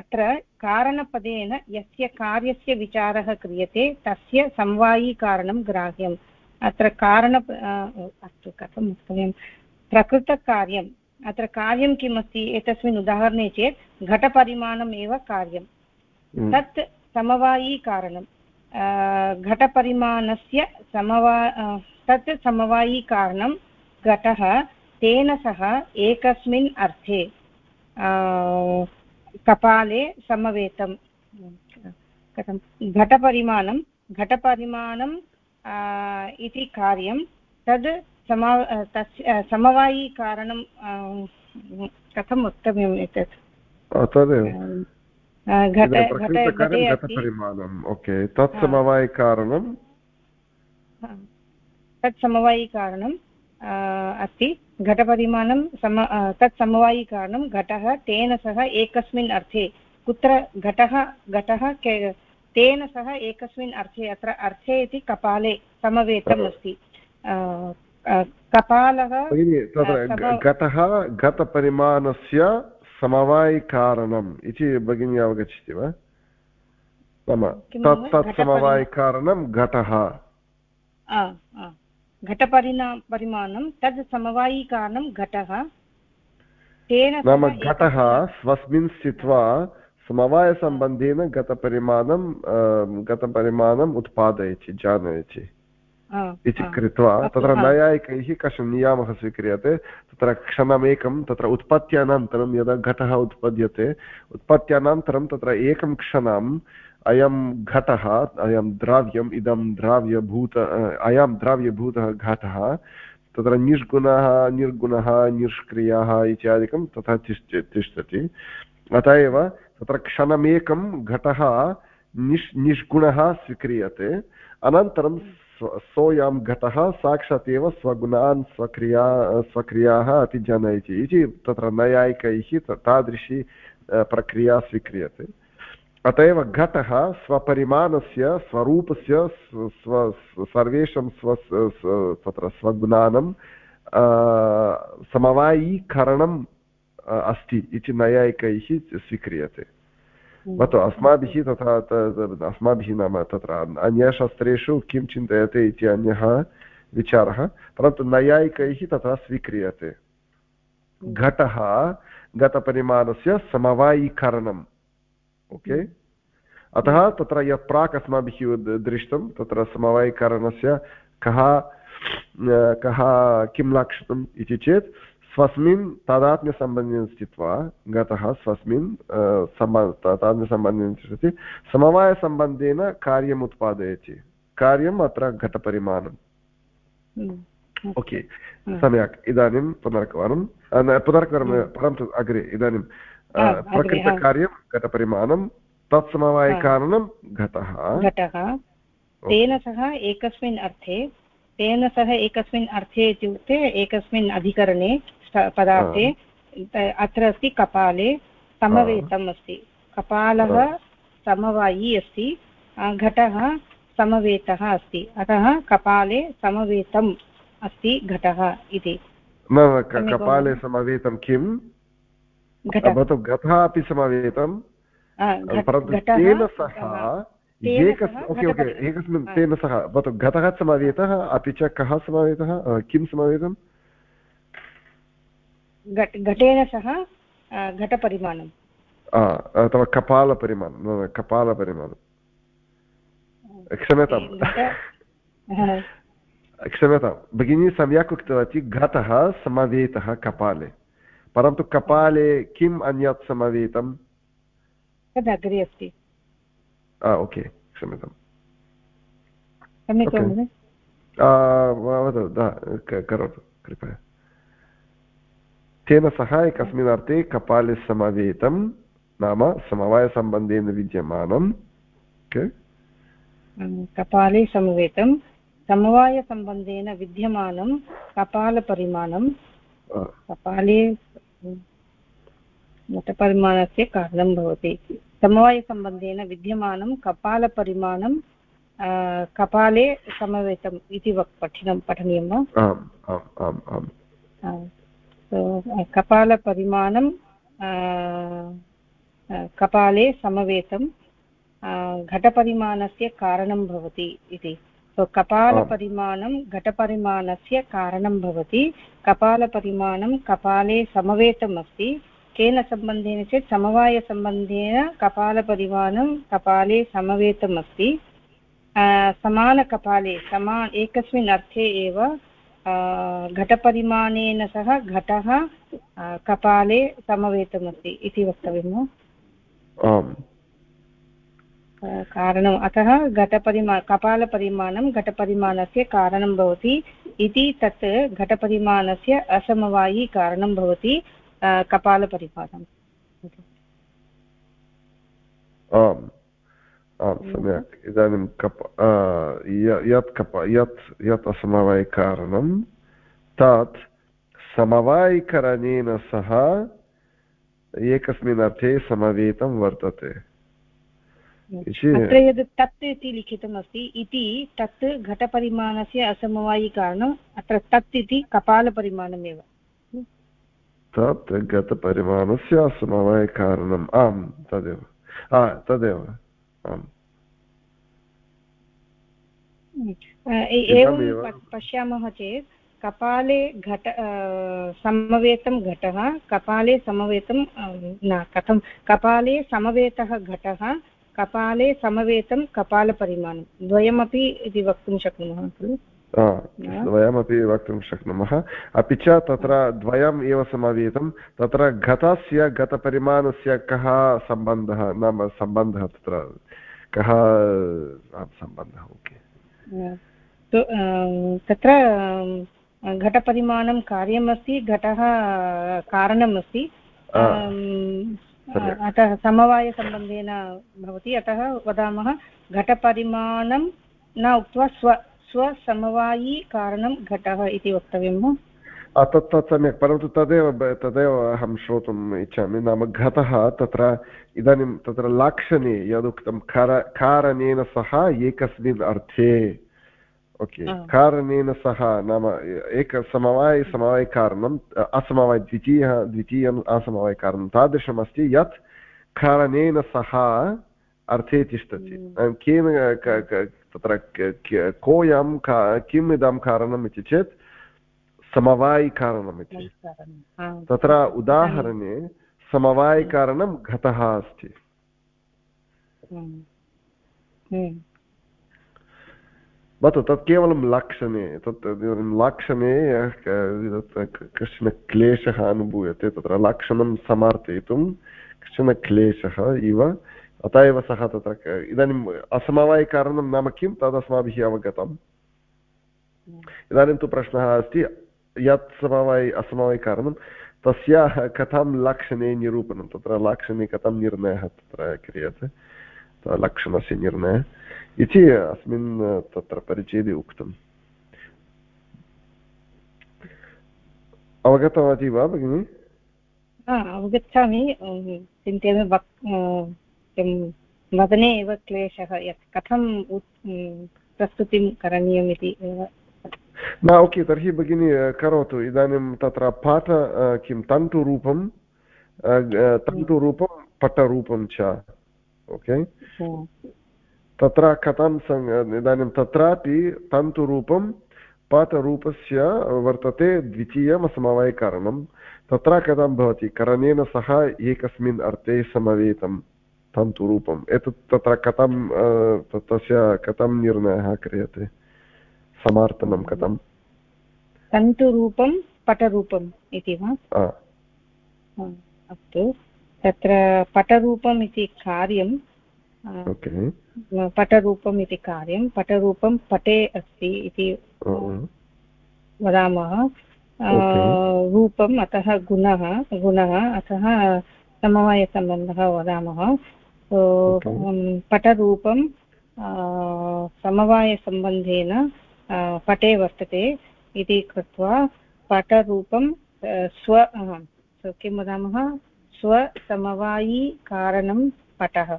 Speaker 4: अत्र कारणपदेन यस्य कार्यस्य विचारः क्रियते तस्य समवायिकारणं ग्राह्यम् अत्र कारण अस्तु कथं वक्तव्यं प्रकृतकार्यम् अत्र कार्यं किम् अस्ति एतस्मिन् उदाहरणे चेत् घटपरिमाणम् एव कार्यं। तत् समवायीकारणं घटपरिमाणस्य समवा तत् समवायीकारणं घटः तेन सह एकस्मिन् अर्थे कपाले समवेतं कथं घटपरिमाणं घटपरिमाणं इति कार्यं तद् समा तस्य समवायिकारणं कथं वक्तव्यम् एतत्?
Speaker 1: तदेव। ओके। तत् समवायिकारणं
Speaker 4: तत् समवायिकारणम् अस्ति। घटपरिमाणं सम तत् समवायिकारणं घटः तेन सह एकस्मिन् अर्थे। कुत्र घटः घटः तेन सह एकस्मिन् अर्थे अत्र अर्थे इति कपाले समवेतम् अस्ति। कपालः
Speaker 1: तत्र घटः घटपरिमाणस्य समवायिकारणम् इति भगिनी अवगच्छति वा? तत् तत् समवायिकारणं घटः।
Speaker 4: घटपरिणा परिमाणं तद् समवायिकारणं घटः।
Speaker 1: तेन नाम घटः स्वस्मिन् स्थित्वा समवायसम्बन्धेन गतपरिमाणं गतपरिमाणम् उत्पादयति जानयति। इति कृत्वा तत्र नैयायिकैः कश्चन नियामः स्वीक्रियते। तत्र क्षणमेकं तत्र उत्पत्त्यनन्तरं यदा घटः उत्पद्यते उत्पत्त्यनन्तरं तत्र एकं क्षणम् अयं घटः, अयं द्रव्यम्, इदं द्रव्यभूत अयं द्रव्यभूतः घटः, तत्र निर्गुणः निर्गुणः, निष्क्रियः इत्यादिकं तथा तिष्ठ, तिष्ठति। अत एव तत्र क्षणमेकं घटः निष्, निष्गुणः स्वीक्रियते। अनन्तरं सोऽयं घटः साक्षात् एव स्वगुणान् स्वक्रिया, स्वक्रियाः अपि जनयति इति तत्र नैयायिकैः ततादृशी प्रक्रिया स्वीक्रियते। अत एव घटः स्वपरिमाणस्य स्वरूपस्य स्व सर्वेषां स्व तत्र स्वगुणानं समवायीकरणं अस्ति इति नैयायिकैः स्वीक्रियते हम्म। भवतु अस्माभिः तथा अस्माभिः नाम तत्र अन्यशास्त्रेषु किं चिन्तयते इति अन्यः विचारः परन्तु नैयायिकैः तथा स्वीक्रियते हम्म। घटः गतपरिमाणस्य समवायीकरणम् ओके? हम्म। अतः तत्र यत् प्राक् अस्माभिः दृष्टं तत्र समवायीकरणस्य कः कः किं लक्षितम् इति चेत् स्वस्मिन् तादात्म्यसम्बन्धेन स्थित्वा गतः स्वस्मिन् तादात्म्यसम्बन्धेन तिष्ठति समवायसम्बन्धेन कार्यम् उत्पादयति। कार्यम् अत्र घटपरिमाणम्।
Speaker 4: हम्म।
Speaker 1: ओके। सम्यक्। इदानीं पुनरेकवारं पुनरेकवारं परन्तु अग्रे इदानीं प्रकृतकार्यं घटपरिमाणं तत्समवायकारणं घटः।
Speaker 4: घटः। तेन सह एकस्मिन् अर्थे तेन सह एकस्मिन् अर्थे इत्युक्ते एकस्मिन् अधिकरणे पदार्थे अत्र अस्ति कपाले समवेतम् अस्ति। कपालः समवायी अस्ति घटः समवेतः अस्ति। अतः कपाले समवेतम् अस्ति घटः इति।
Speaker 1: न कपाले समवेतं किं भवतु घटः अपि समवेतं परन्तु तेन सह ओके ओके एकस्मिन् तेन सह भवतु घटः समावेतः अपि च कः समावेतः किं समावेतम्?
Speaker 4: घटेन सह घटपरिमाणम्।
Speaker 1: अथवा कपालपरिमाणं कपालपरिमाणं क्षम्यतां क्षम्यतां भगिनी सम्यक् उक्तवती घटः समवेतः कपाले। परन्तु कपाले किम् अन्यत् समवेतं?
Speaker 4: तदग्रे अस्ति।
Speaker 1: ओके क्षम्यताम्। वदतु। करोतु कृपया। तेन सह एकस्मिन् अर्थे कपाले समवेतं नाम समवायसम्बन्धेन विद्यमानं
Speaker 4: कपाले समवेतं समवायसम्बन्धेन विद्यमानं कपालपरिमाणं कपाले मतपरिमाणस्य कारणं भवति। समवायसम्बन्धेन विद्यमानं कपालपरिमाणं कपाले समवेतम् इति वक् पठिनं पठनीयं वा? कपालपरिमाणं कपाले समवेतं घटपरिमाणस्य कारणं भवति इति। सो कपालपरिमाणं घटपरिमाणस्य कारणं भवति कपालपरिमाणं कपाले समवेतम् अस्ति केन सम्बन्धेन चेत् समवायसम्बन्धेन कपालपरिमाणं कपाले समवेतम् अस्ति समानकपाले समा एकस्मिन् अर्थे एव घटपरिमाणेन सह घटः कपाले समवेतमस्ति इति वक्तव्यं वा कारणम्। अतः घटपरिमा कपालपरिमाणं घटपरिमाणस्य कारणं भवति इति तत् घटपरिमाणस्य असमवायी कारणं भवति कपालपरिपालनम्
Speaker 1: आम् आं सम्यक्। इदानीं कप यत् कप यत् यत् असमवायिकारणं तत् समवायिकरणेन सह एकस्मिन् अर्थे समवेतं वर्तते।
Speaker 4: अत्र यद् तत् इति लिखितमस्ति इति तत् घटपरिमाणस्य असमवायिकारणम् अत्र तत् इति कपालपरिमाणमेव।
Speaker 1: तत् गतपरिमाणस्य समवायकारणम् आम् तदेव। तदेव आम्।
Speaker 4: एवं पश्यामः चेत् कपाले घट समवेतं घटः कपाले समवेतं न कथं? कपाले समवेतः घटः कपाले समवेतं कपालपरिमाणं. द्वयमपि इति वक्तुं शक्नुमः खलु?
Speaker 1: वयमपि वक्तुं शक्नुमः. अपि च तत्र द्वयम् एव समावेतं. तत्र घटस्य गतपरिमाणस्य कः सम्बन्धः? नाम सम्बन्धः तत्र कः सम्बन्धः ओके.
Speaker 4: तत्र घटपरिमाणं कार्यमस्ति घटः कारणम् अस्ति अतः समवायसम्बन्धेन भवति अतः वदामः घटपरिमाणं न उक्त्वा स्व स्वसमवायी कारणं घटः इति वक्तव्यं वा?
Speaker 1: तत् तत् सम्यक् परन्तु तदेव तदेव अहं श्रोतुम् इच्छामि। नाम घटः तत्र इदानीं तत्र लाक्षणे यदुक्तं कार कारणेन सह एकस्मिन् अर्थे ओके कारणेन सह नाम एक समवाय समवायकारणम् असमवाय द्वितीयः द्वितीयम् असमवायकारणं तादृशमस्ति यत् कारणेन सह अर्थे तिष्ठति। केन तत्र कोऽयं किम् इदं कारणम् इति चेत् समवायिकारणम् इति तत्र उदाहरणे समवायिकारणं घटः अस्ति भवतु तत् केवलं लक्षणे तत् लक्षणे कश्चन क्लेशः अनुभूयते तत्र लक्षणं समर्थयितुं कश्चन क्लेशः इव अत एव सः तत्र इदानीम् असमवायिकारणं नाम किं तदस्माभिः अवगतम् इदानीं तु प्रश्नः अस्ति यत् समवायि असमवायिकारणं तस्याः कथं लक्षणे निरूपणं तत्र लक्षणे कथं निर्णयः तत्र क्रियते लक्षणस्य निर्णयः इति अस्मिन् तत्र परिच्छेदे उक्तम् अवगतवती वा भगिनि
Speaker 4: अवगच्छामि चिन्तयामि किं वदने एव क्लेशः यत् कथं प्रस्तुतिं करणीयम् इति
Speaker 1: न ओके तर्हि भगिनि करोतु इदानीं तत्र पाठ किं तन्तुरूपं तन्तुरूपं पटरूपं च ओके तत्र कथं सङ् इदानीं तत्रापि तन्तुरूपं पाठरूपस्य वर्तते द्वितीयम् असमवायकारणं। तत्र कथं भवति? करणेन सह एकस्मिन् अर्थे समवेतं तन्तुरूपम्। एतत् तत्र कथं तस्य कथं निर्णयः क्रियते? समार्तनं कथं?
Speaker 4: तन्तुरूपं पटरूपम् इति वा? अस्तु। तत्र पटरूपम् इति कार्यं पटरूपम् इति कार्यं। पटरूपं पटे अस्ति इति वदामः। रूपम् अतः गुणः गुणः अतः समवायसम्बन्धः वदामः। पटरूपं समवायसम्बन्धेन पटे वर्तते इति कृत्वा पटरूपं स्व किं वदामः? स्वसमवायिकारणं पटः।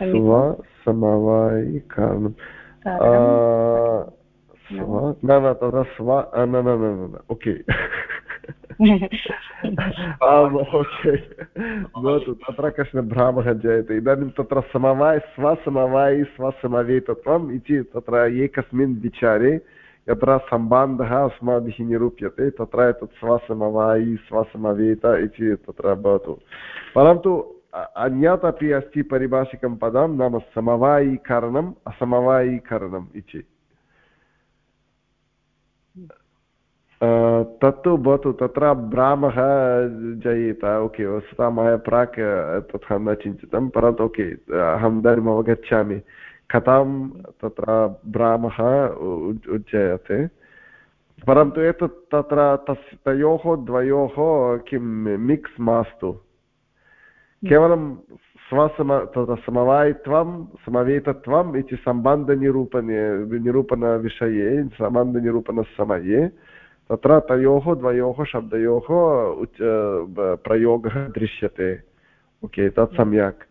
Speaker 1: स्वसमवायिकारणं न न तत्र स्व न न न न ओके आम् ओके भवतु तत्र कश्चन भ्रामः जायते इदानीं तत्र समवाय स्वसमवायि स्वसमवेतत्वम् इति तत्र एकस्मिन् विचारे यत्र सम्बन्धः अस्माभिः निरूप्यते तत्र एतत् स्वसमवायि स्वसमवेत इति तत्र भवतु परन्तु अन्यत् अपि अस्ति परिभाषिकं पदं नाम समवायीकरणम् असमवायीकरणम् इति तत्तु भवतु तत्र भ्रामः जयेत ओके वस्तुतः मया प्राक् तथा न चिन्तितं परन्तु ओके अहम् इदानीम् अवगच्छामि कथं तत्र भ्रामः उज्जयते परन्तु एतत् तत्र तस् तयोः द्वयोः किं मिक्स् मास्तु केवलं स्वसम तत्र समवायित्वं, समवेतत्वम् इति सम्बन्धनिरूपणे, निरूपणविषये, सम्बन्धनिरूपणसमये तत्र तयोः, द्वयोः, शब्दयोः उच्च प्रयोगः दृश्यते। ओके, तत् सम्यक्।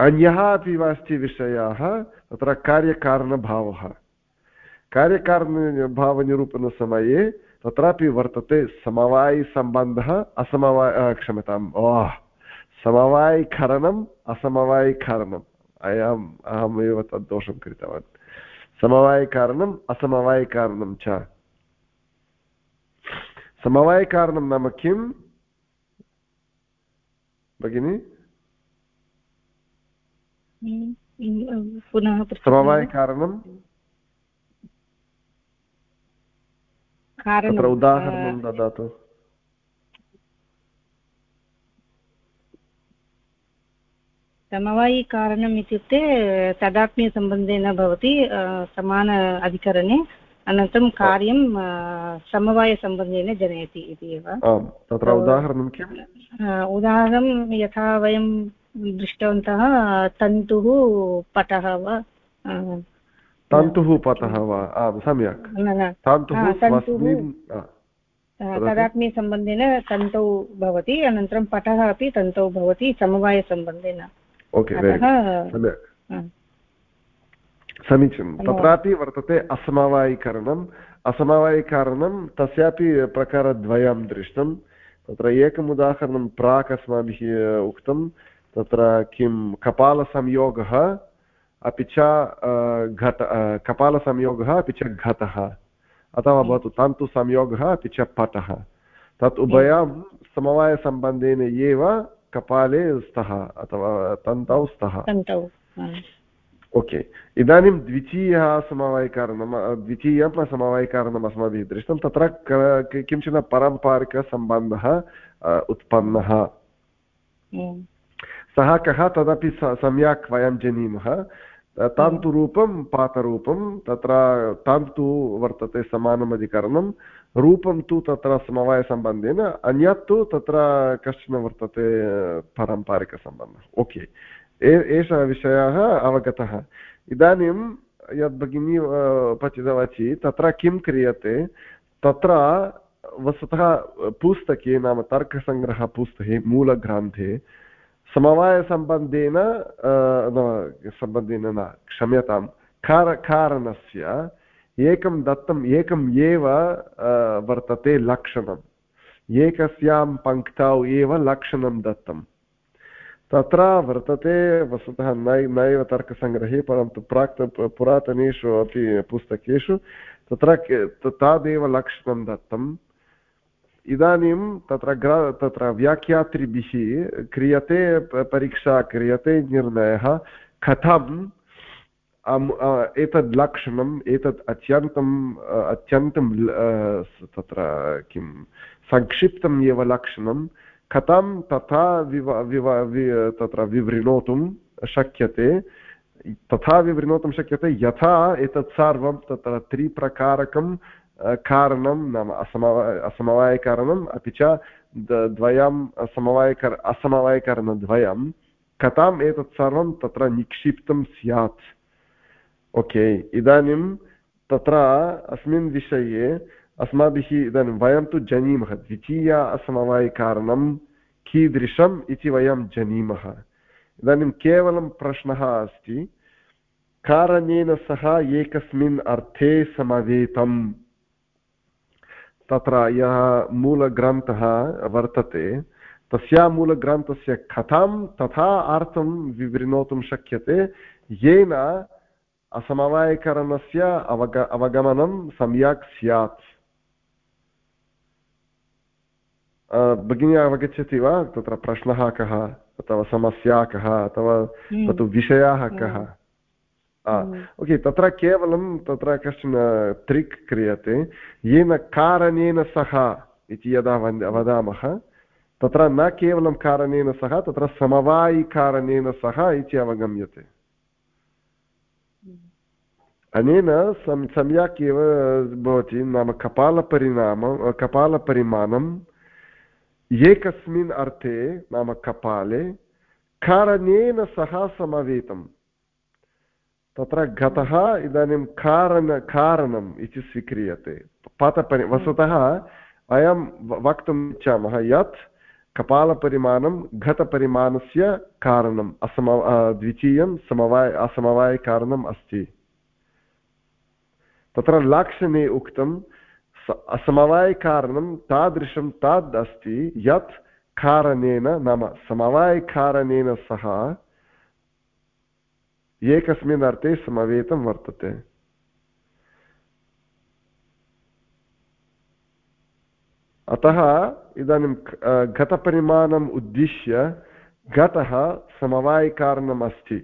Speaker 1: अन्यः अपि अस्ति विषयाः, तत्र कार्यकारणभावः। कार्यकारणभावनिरूपणसमये तत्रापि वर्तते समवायिसम्बन्धः असमवाय क्षम्यताम् ओह् समवायिकरणम् असमवायिकरणम् अयम् अहमेव तद् दोषं कृतवान्। समवायिकारणम् असमवायिकारणं च। समवायिकारणं नाम किम्? भगिनि?
Speaker 4: पुनः
Speaker 1: समवायिकारणं तत्र उदाहरणं ददातु।
Speaker 4: समवायिकारणम् इत्युक्ते तदात्मीयसम्बन्धेन भवति समान अधिकरणे अनन्तरं कार्यं समवायसम्बन्धेन जनयति इति एव।
Speaker 1: तत्र उदाहरणं किम्?
Speaker 4: उदाहरणं यथा वयं दृष्टवन्तः तन्तुः पटः वा
Speaker 1: तन्तुः पटः वा? सम्यक्।
Speaker 4: तदात्मीयसम्बन्धेन तन्तौ भवति अनन्तरं पटः अपि तन्तौ भवति समवायसम्बन्धेन।
Speaker 1: ओके सम्यक्। समीचीनं। तत्रापि वर्तते असमवायिकरणम्। असमवायिकरणं तस्यापि प्रकारद्वयं दृष्टं। तत्र एकम् उदाहरणं प्राक् अस्माभिः उक्तं। तत्र किं कपालसंयोगः अपि च घट कपालसंयोगः अपि च घटः। अथवा भवतु तन्तुसंयोगः अपि च पटः। तत् उभयं समवायसम्बन्धेन एव कपाले स्तः अथवा तन्तौ स्तः। ओके। इदानीं द्वितीयः समवायिकारणं द्वितीयं समवायिकारणम् अस्माभिः दृष्टं तत्र किंचन पारम्परिकसम्बन्धः उत्पन्नः। सः कः तदपि सम्यक् वयं जानीमः। तान्तुरूपं, पातरूपं, तत्र तान्तु वर्तते समानम् अधिकरणं रूपं तु तत्र समवायसम्बन्धेन, अन्यत् तु तत्र कश्चन वर्तते पारम्परिकसम्बन्धः। ओके। एषः विषयः अवगतः। इदानीं यद् भगिनी पठितवती, तत्र किं क्रियते? तत्र वस्तुतः पुस्तके नाम तर्कसङ्ग्रहपुस्तके, मूलग्रन्थे समवायसम्बन्धेन सम्बन्धेन न क्षम्यतां कार, कारणस्य एकं दत्तम्, एकम् एव वर्तते लक्षणम्। एकस्यां पङ्क्तौ एव लक्षणं दत्तम्। तत्र वर्तते, वस्तुतः नै नैव तर्कसङ्ग्रहे, परन्तु प्राक्, पुरातनेषु अपि पुस्तकेषु तत्र तादेव लक्षणं दत्तम्। इदानीं तत्र ग्र, तत्र व्याख्यातृभिः क्रियते परीक्षा क्रियते निर्णयः कथम् एतद् लक्षणम् एतत् अत्यन्तम् अत्यन्तं तत्र किं, संक्षिप्तम् एव लक्षणं कथं तथा विव विव तत्र विवृणोतुं शक्यते, तथा विवृणोतुं शक्यते, यथा एतत् सर्वं तत्र त्रिप्रकारकं कारणं नाम असमवाय असमवायकारणम्, अपि च द्वयं समवायकर असमवायकरणद्वयं कथाम् एतत् सर्वं तत्र निक्षिप्तं स्यात्। ओके, इदानीं तत्र अस्मिन् विषये अस्माभिः इदानीं वयं तु जानीमः द्वितीय असमवायिकारणं कीदृशम् इति वयं जानीमः। इदानीं केवलं प्रश्नः अस्ति, कारणेन सह एकस्मिन् अर्थे समवेतम्। तत्र यः मूलग्रन्थः वर्तते तस्या मूलग्रन्थस्य कथां तथा अर्थं विवृणोतुं शक्यते येन असमवायकरणस्य अवग अवगमनं सम्यक् स्यात् भगिनी अवगच्छति वा तत्र प्रश्नः कः अथवा समस्या कः अथवा हम्म। तत् विषयः कः हम्म। ओके तत्र केवलं तत्र कश्चन त्रिक् क्रियते येन कारणेन सह इति यदा वदामः तत्र न केवलं कारणेन सह तत्र समवायिकारणेन सह इति अवगम्यते अनेन सम् सम्यक् एव भवति नाम कपालपरिणाम कपालपरिमाणं एकस्मिन् अर्थे नाम कपाले कारणेन सह समवेतम् तत्र गतः इदानीं कारण, कारणम् इति स्वीक्रियते। पातपरि वस्तुतः वयं वक्तुम् इच्छामः यत् कपालपरिमाणं घटपरिमाणस्य कारणम् असम द्वितीयं समवाय, असमवायकारणम् अस्ति। तत्र लक्षणे उक्तं समवायकारणं तादृशं ताद् अस्ति यत् कारणेन नाम समवायकारणेन सह एकस्मिन् अर्थे समवेतं वर्तते अतः इदानीं घटपरिमाणम् उद्दिश्य घटः समवायकारणम् अस्ति।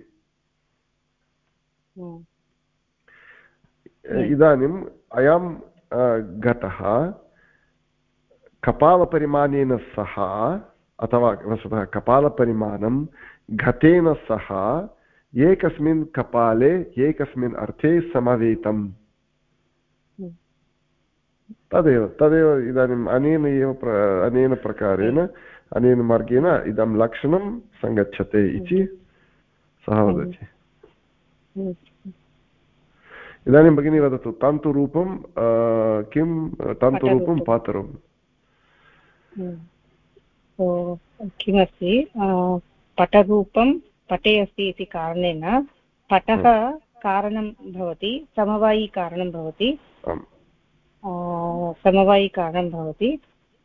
Speaker 1: इदानीम् अयं घटः कपालपरिमाणेन सह अथवा वस्तुतः कपालपरिमाणं घटेन सह एकस्मिन् कपाले एकस्मिन् अर्थे समवेतम् तदेव तदेव इदानीम् अनेन एव प्र अनेन प्रकारेण अनेन मार्गेण इदं लक्षणं सङ्गच्छते इति सः वदति इदानीं भगिनी वदतु तन्तुरूपं किं तन्तुरूपं पातरूपं।
Speaker 4: किमस्ति पटरूपं पटे अस्ति इति कारणेन पटः कारणं भवति समवायिकारणं भवति। समवायिकारणं भवति।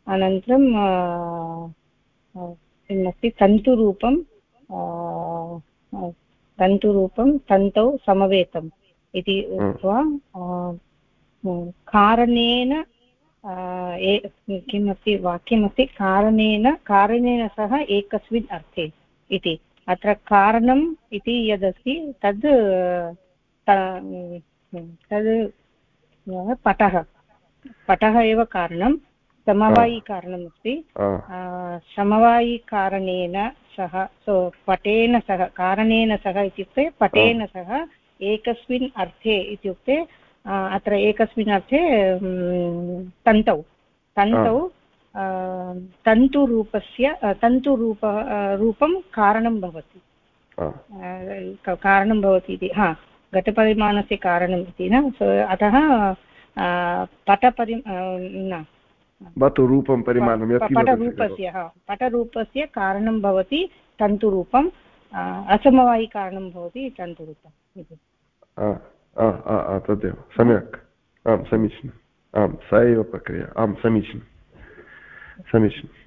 Speaker 4: अनन्तरं किम् अस्ति तन्तुरूपं तन्तुरूपं तन्तौ समवेतम् इति उक्त्वा कारणेन किमस्ति? वाक्यमस्ति कारणेन कारणेन सह एकस्मिन् अर्थे इति। अत्र कारणम् इति यदस्ति तद् तद् पटः। पटः एव कारणं। समवायिकारणमस्ति समवायिकारणेन सह सो पटेन सह कारणेन सह इत्युक्ते पटेन सह एकस्मिन् अर्थे इत्युक्ते अत्र एकस्मिन् अर्थे तन्तौ। तन्तौ तन्तुरूपस्य तन्तुरूप रूपं कारणं भवति। कारणं भवति इति। हा घटपरिमाणस्य कारणम् इति न? अतः पटपरि न।
Speaker 1: भवतु रूपं परिमाणं
Speaker 4: पटरूपस्य पटरूपस्य कारणं भवति तन्तुरूपम् असमवायिकारणं भवति तन्तुरूपम् इति।
Speaker 1: तदेव सम्यक्। आं समीचीनम्। आं सा एव प्रक्रिया। आं समीचीनं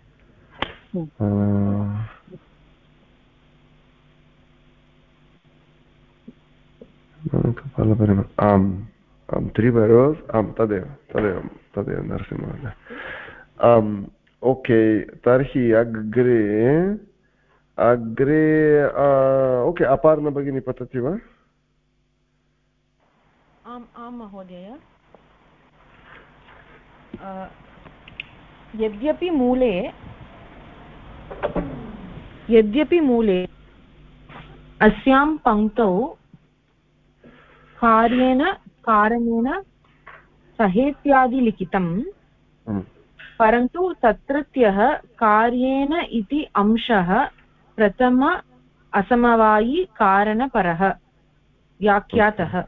Speaker 1: समीचीनम् आम् आं त्रिवरोस् आं तदेव तदेव तदेव नरसिंहमहोदय आम् ओके तर्हि अग्रे अग्रे ओके अपार्न भगिनी पतति वा
Speaker 5: आम् आं महोदय यद्यपि मूले यद्यपि मूले अस्यां पङ्क्तौ कार्येण कारणेन सहेत्यादि लिखितम् परन्तु तत्रत्यः कार्येन इति अंशः प्रथम असमवायि कारणपरः व्याख्यातः।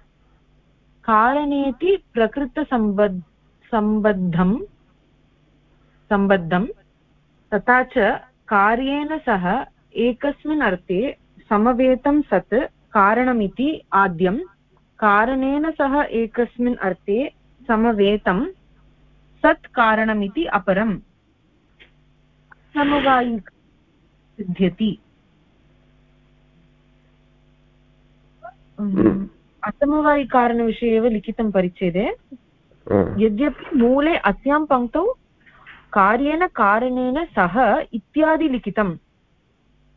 Speaker 5: कारणेति प्रकृतसम्बद् सम्बद्धं सम्बद्धं तथा च कार्येन सह एकस्मिन् अर्थे समवेतं सत् कारणमिति आद्यं कारणेन सह एकस्मिन् अर्थे समवेतं सत् कारणमिति अपरम्। समवायि सिद्ध्यति। हम्म। असमवायिकारणविषये एव लिखितं परिच्छेदे। यद्यपि मूले अस्यां पङ्क्तौ कार्येन कारणेन सह इत्यादि लिखितं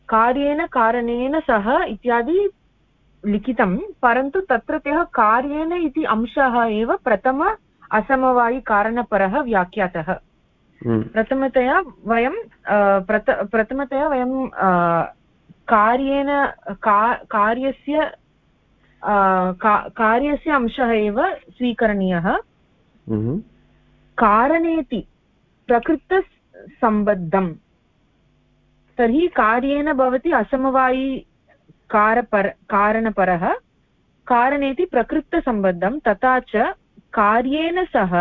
Speaker 5: कार्येन कारणेन सह इत्यादि लिखितं परन्तु तत्रत्यः कार्येन इति अंशः एव प्रथम असमवायिकारणपरः व्याख्यातः हम्म। प्रथमतया वयं प्रथ प्रथमतया वयं कार्येन का कार्यस्य कार्यस्य अंशः एव स्वीकरणीयः हम्म। कारणेति प्रकृतसम्बद्धं तर्हि कार्येन भवति असमवायि कारपर कारणपरः। कारणेति प्रकृतसम्बद्धं तथा च कार्येन सह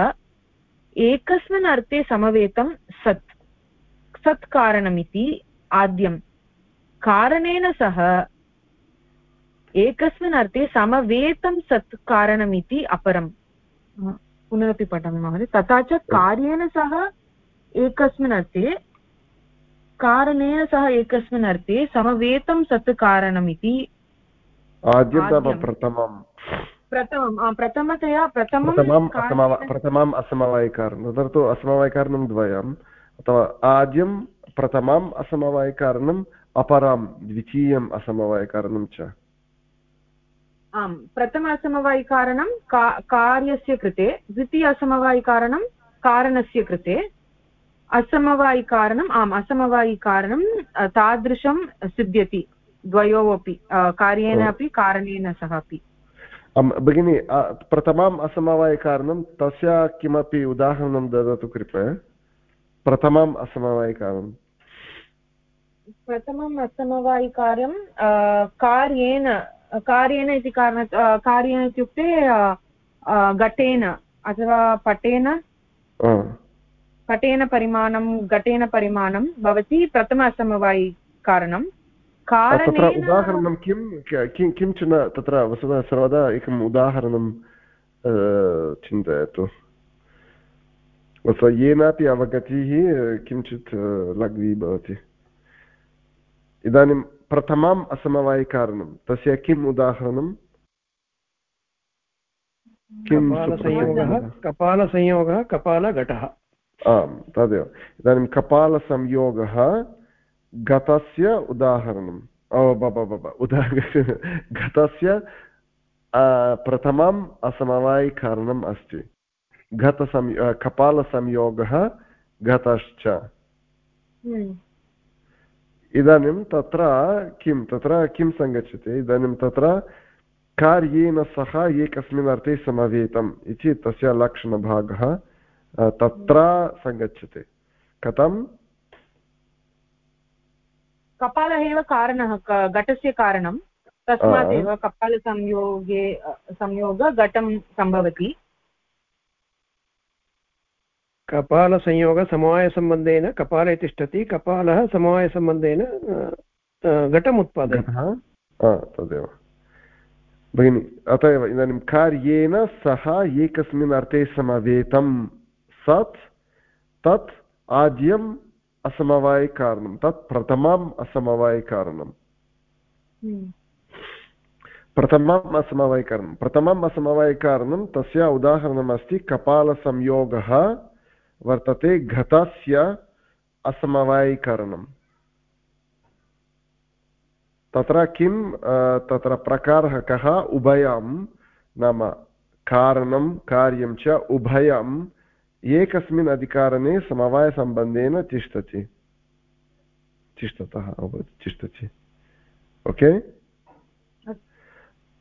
Speaker 5: एकस्मिन् अर्थे समवेतं सत् सत् कारणमिति आद्यं। कारणेन सह एकस्मिन् अर्थे समवेतं सत् कारणमिति अपरम्। पुनरपि पठामि महोदय। तथा च कार्येन सह एकस्मिन् अर्थे कारणेन सह एकस्मिन् अर्थे समवेतं सत् कारणमिति
Speaker 1: प्रथमं
Speaker 5: प्रथमं प्रथमतया प्रथमं
Speaker 1: प्रथमम् असमवायिकारणं तदर्थु असमवायिकारणं द्वयम् अथवा आद्यं प्रथमम् असमवायिकारणम् अपरं द्वितीयम् असमवायिकारणं च।
Speaker 5: आम् प्रथम असमवायिकारणं कार्यस्य कृते द्वितीय असमवायिकारणं कारणस्य कृते असमवायिकारणम् आम् असमवायिकारणं तादृशं सिद्ध्यति द्वयोः अपि कार्येन अपि कारणेन सह अपि।
Speaker 1: भगिनि प्रथमम् असमवायिकारणं तस्य किमपि उदाहरणं ददातु कृपया। प्रथमम् असमवायिकारणं
Speaker 5: प्रथमम् असमवायिकार्यं कार्येन कार्येन इति कारण कार्येन इत्युक्ते घटेन अथवा पटेन। पटेन परिमाणं घटेन परिमाणं भवति प्रथम असमवायिकारणं
Speaker 1: तत्र उदाहरणं किं किंचन तत्र वस्तुतः सर्वदा एकम् उदाहरणं चिन्तयतु। येनापि अवगतिः किञ्चित् लघ्वी भवति। इदानीं प्रथमम् असमवायिकारणं तस्य किम् उदाहरणं?
Speaker 2: कपालसंयोगः कपालघटः।
Speaker 1: आम् तदेव। इदानीं कपालसंयोगः गतस्य उदाहरणं। उदा घटस्य प्रथमम् असमवायिकारणम् अस्ति। घतसं कपालसंयोगः घतश्च हम्म। इदानीं तत्र किं तत्र किं सङ्गच्छति? इदानीं तत्र कार्येन सह एकस्मिन् अर्थे समवेतम् इति तस्य लक्षणभागः। तत्र सङ्गच्छति। कथं
Speaker 5: कपालः एव कारणः घटस्य कारणं। तस्मात् एव कपालसंयोगे संयोग घटं सम्भवति।
Speaker 2: कपालसंयोगसमवायसम्बन्धेन कपाले तिष्ठति कपालः समवायसम्बन्धेन घटम् उत्पादयति।
Speaker 1: तदेव। भगिनि अत एव इदानीं कार्येन सह एकस्मिन् अर्थे समवेतं सत् तत् आद्यम् असमवायिकारणं तत् प्रथमम् असमवायिकारणम्। हम्म। प्रथमम् असमवायिकारणं प्रथमम् असमवायिकारणं तस्य उदाहरणमस्ति कपालसंयोगः वर्तते घटस्य असमवायिकरणम्। तत्र किं तत्र प्रकारः कः? उभयं नाम कारणं कार्यं च उभयम् एकस्मिन् अधिकारणे समवायसम्बन्धेन तिष्ठति। तिष्ठतः तिष्ठति। ओके?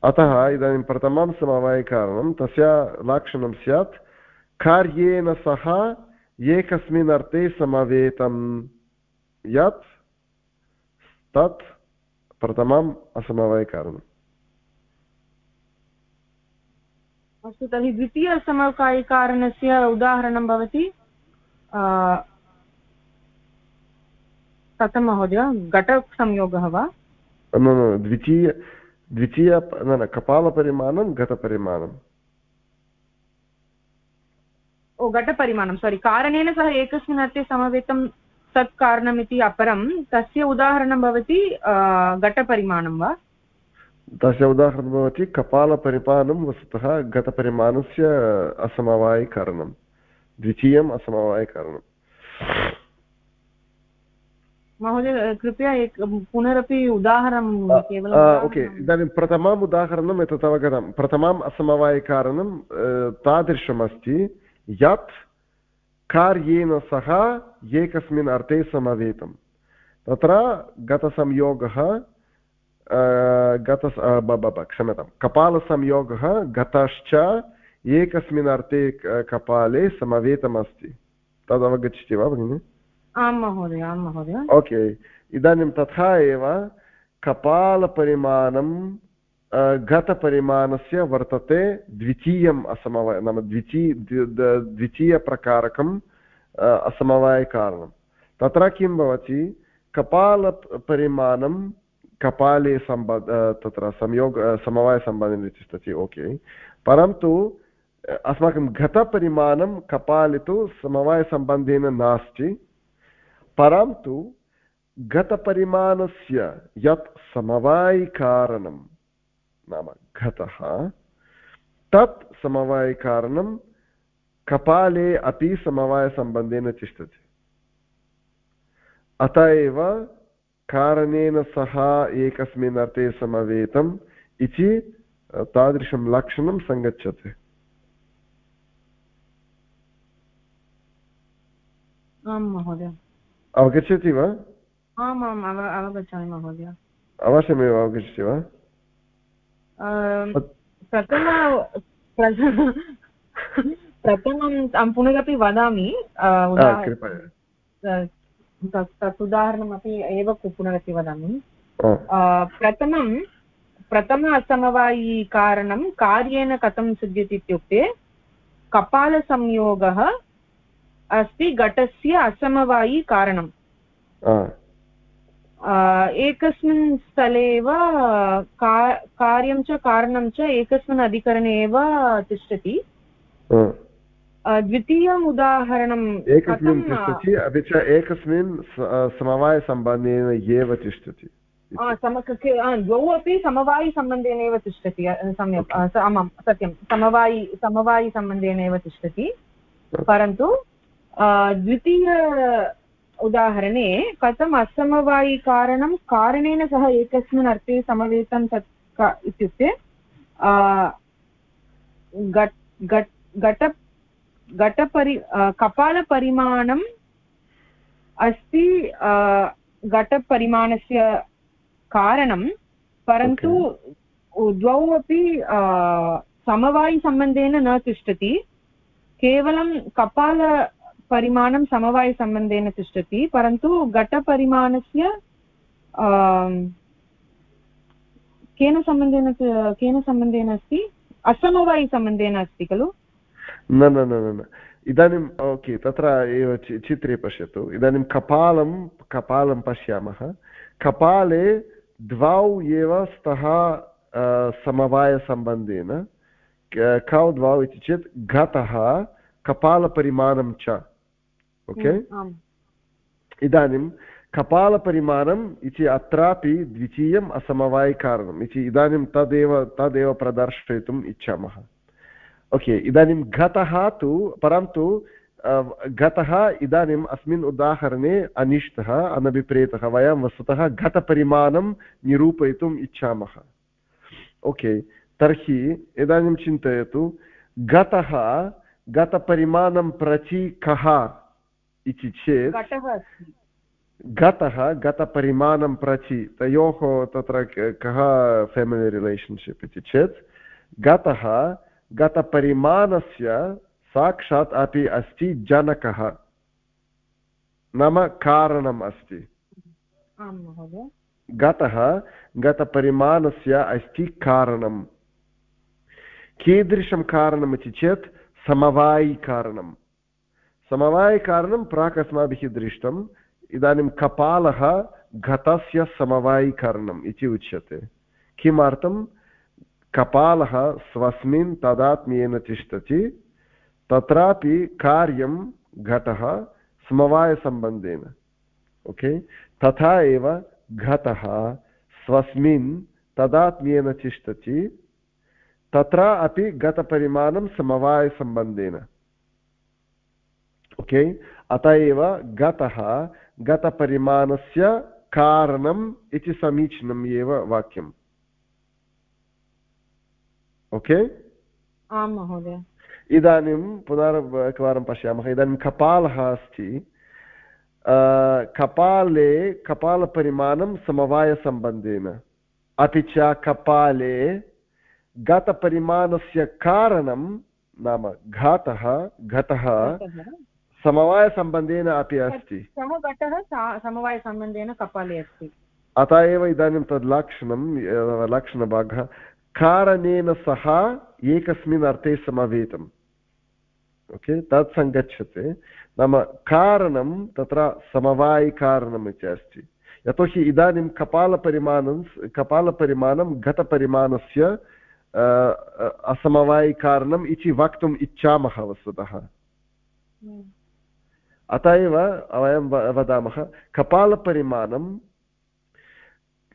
Speaker 1: अतः इदानीं प्रथमं समवायिकारणं तस्य लक्षणं स्यात् कार्येन सह एकस्मिन् अर्थे समवेतं। यत् तत् प्रथमम् असमवायिकारणम्
Speaker 5: अस्तु तर्हि द्वितीयसमवायिकारणस्य उदाहरणं भवति। कथं महोदय घटसंयोगः वा?
Speaker 1: न न द्वितीय द्वितीय न न कपालपरिमाणं घटपरिमाणम्
Speaker 5: ओ घटपरिमाणं सोरि कारणेन सह एकस्मिन् अर्थे समवेतं तत् कारणमिति अपरं तस्य उदाहरणं भवति घटपरिमाणं वा?
Speaker 1: तस्य उदाहरणं भवति कपालपरिमाणं वस्तुतः घटपरिमाणस्य असमवायिकारणं द्वितीयम् असमवायिकारणं
Speaker 5: महोदय कृपया एक पुनरपि उदाहरणं
Speaker 1: ओके इदानीं प्रथमम् उदाहरणम् एतत् अवगतं। प्रथमम् असमवायिकारणं तादृशमस्ति यत् कार्येन सह एकस्मिन् अर्थे समवेतं। तत्र गतसंयोगः गत क्षम्यतां कपालसंयोगः गतश्च एकस्मिन् अर्थे कपाले समवेतमस्ति तदवगच्छति वा भगिनि
Speaker 5: आं महोदय आं महोदय.
Speaker 1: ओके इदानीं तथा एव कपालपरिमाणं घटपरिमाणस्य वर्तते द्वितीयम् असमवाय नाम द्वितीय द्वितीयप्रकारकम् असमवायकारणं. तत्र किं भवति? कपालपरिमाणं कपाले सम्ब तत्र संयोग समवायसम्बन्धम् इति तिष्ठति ओके परन्तु अस्माकं घटपरिमाणं कपाले तु समवायसम्बन्धेन नास्ति परन्तु घटपरिमाणस्य यत् समवायिकारणं नाम घटः तत् समवायकारणं कपाले अपि समवायसम्बन्धेन तिष्ठति अत एव कारणेन सह एकस्मिन् अर्थे समवेतम् इति तादृशं लक्षणं सङ्गच्छति। अवगच्छति वा? अवश्यमेव अवगच्छति वा?
Speaker 5: प्रथम प्रथमम् अहं पुनरपि वदामि तत् उदाहरणमपि एव पुनरपि वदामि. प्रथमं प्रथम असमवायिकारणं कार्येन कथं सिद्ध्यति इत्युक्ते कपालसंयोगः अस्ति घटस्य असमवायिकारणं एकस्मिन् स्थले एव कार्यं च कारणं च एकस्मिन् अधिकरणे एव तिष्ठति. द्वितीयम् उदाहरणम्
Speaker 1: एकस्मिन् तिष्ठति? अपि च एकस्मिन् समवायसम्बन्धेन एव तिष्ठति।
Speaker 5: द्वौ अपि समवायिसम्बन्धेन एव तिष्ठति सम्यक् आमां सत्यं समवायि समवायिसम्बन्धेन एव तिष्ठति। परन्तु द्वितीय उदाहरणे कथम् असमवायिकारणं कारणेन सह एकस्मिन् अर्थे समवेतं तत् इत्युक्ते घट घटपरि कपालपरिमाणम् अस्ति घटपरिमाणस्य कारणं परन्तु द्वौ अपि समवायिसम्बन्धेन न तिष्ठति केवलं कपालपरिमाणं समवायिसम्बन्धेन तिष्ठति परन्तु घटपरिमाणस्य केन सम्बन्धेन केन सम्बन्धेन अस्ति? असमवायिसम्बन्धेन अस्ति खलु?
Speaker 1: न न न न इदानीम् ओके तत्र एव चित्रे पश्यतु इदानीं कपालं कपालं पश्यामः कपाले द्वौ एव स्तः समवायसम्बन्धेन कौ द्वौ इति चेत् घतः कपालपरिमाणं च ओके इदानीं कपालपरिमाणम् इति अत्रापि द्वितीयम् असमवायिकारणम् इति इदानीं तदेव तदेव प्रदर्शयितुम् इच्छामः ओके इदानीं घतः तु परन्तु घतः इदानीम् अस्मिन् उदाहरणे अनिष्टः अनभिप्रेतः वयं वस्तुतः घटपरिमाणं निरूपयितुम् इच्छामः। ओके तर्हि इदानीं चिन्तयतु गतः गतपरिमाणं प्रचि कः इति चेत्? गतः गतपरिमाणं प्रचि तयोः तत्र कः फेमिलि रिलेशन्शिप् इति चेत्? गतः गतपरिमाणस्य साक्षात् अपि अस्ति जनकः। नाम कारणम् अस्ति। गतः गतपरिमाणस्य अस्ति कारणं कीदृशं कारणम् इति चेत् समवायिकारणं समवायिकारणं प्राक् अस्माभिः दृष्टम्। इदानीं कपालः घतस्य समवायिकरणम् इति उच्यते। किमर्थं कपालः स्वस्मिन् तदात्म्येन तिष्ठति, तत्रापि कार्यं घटः समवायसम्बन्धेन। ओके? तथा एव घटः स्वस्मिन् तदात्म्येन तिष्ठति, तत्र अपि गतपरिमाणं समवायसम्बन्धेन। ओके? अत एव गतः गतपरिमाणस्य कारणम् इति समीचीनम् एव वाक्यम्। ओके
Speaker 5: आं महोदय।
Speaker 1: इदानीं पुनरेकवारं पश्यामः। इदानीं कपालः अस्ति। कपाले कपालपरिमाणं समवायसम्बन्धेन। अपि च कपाले गतपरिमाणस्य कारणं नाम घातः घटः समवायसम्बन्धेन अपि अस्ति।
Speaker 5: सः घटः समवायसम्बन्धेन कपाले अस्ति।
Speaker 1: अत एव इदानीं तद् लक्षणं लक्षणभागः कारणेन सह एकस्मिन् अर्थे समवेतम् ओके तत् सङ्गच्छते नाम कारणं तत्र समवायिकारणम् इति अस्ति यतोहि इदानीं कपालपरिमाणं कपालपरिमाणं घटपरिमाणस्य असमवायिकारणम् इति वक्तुम् इच्छामः वस्तुतः। अत एव वयं वदामः कपालपरिमाणं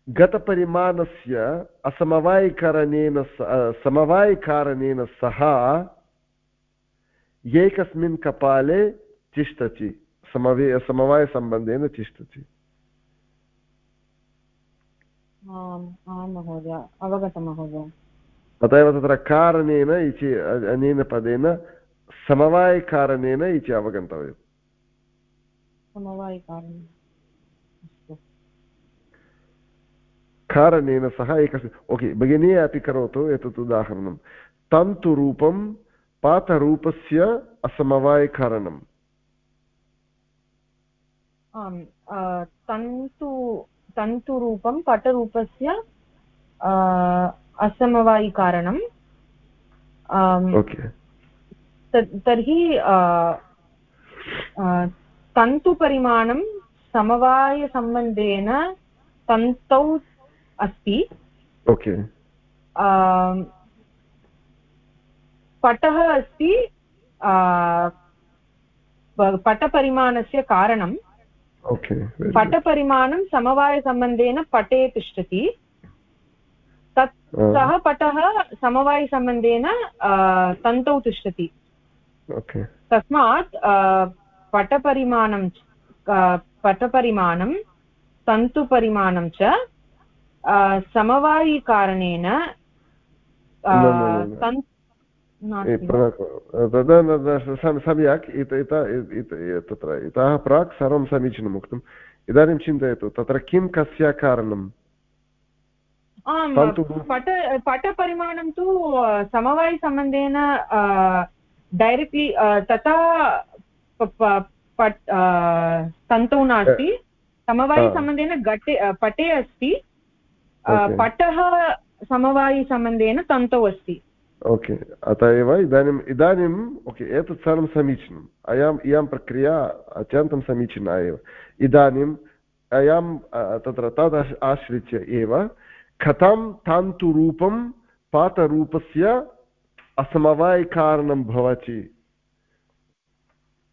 Speaker 1: गतपरिमाणस्य असमवायिकरणेन समवायिकारणेन सह एकस्मिन् कपाले तिष्ठति समवे समवायसम्बन्धेन तिष्ठति। अत एव तत्र कारणेन इति अनेन पदेन समवायिकारणेन इति अवगन्तव्यम्। कारणेन सह एकस्मिन् ओके भगिनी अपि करोतु एतत् उदाहरणं तन्तुरूपं पातरूपस्य असमवायिकारणम्
Speaker 5: आम् तन्तु तन्तुरूपं पटरूपस्य असमवायिकारणं तर्हि तन्तुपरिमाणं समवायसम्बन्धेन तन्तौ अस्ति।
Speaker 1: ओके।
Speaker 5: पटः अस्ति पटपरिमाणस्य कारणं पटपरिमाणं समवायसम्बन्धेन पटे तिष्ठति। तत् सः पटः समवायसम्बन्धेन तन्तौ तिष्ठति। तस्मात् पटपरिमाणं पटपरिमाणं तन्तुपरिमाणं च समवायिकारणेन
Speaker 1: सम्यक् तत्र इतः प्राक् सर्वं समीचीनम् उक्तम् इदानीं चिन्तयतु तत्र किं कस्य कारणं
Speaker 5: पट पटपरिमाणं तु समवायिसम्बन्धेन डैरेक्ट्लि तथा तन्तौ नास्ति समवायिसम्बन्धेन घटे पटे अस्ति पटः समवायिसम्बन्धेन तन्तौ अस्ति।
Speaker 1: ओके अत एव इदानीम् इदानीम् ओके एतत् सर्वं समीचीनम्। अयम् इयं प्रक्रिया अत्यन्तं समीचीना एव। इदानीम् अयं तत्र तद् आश्रित्य एव कथं तान्तुरूपं पातरूपस्य असमवायिकारणं भवति?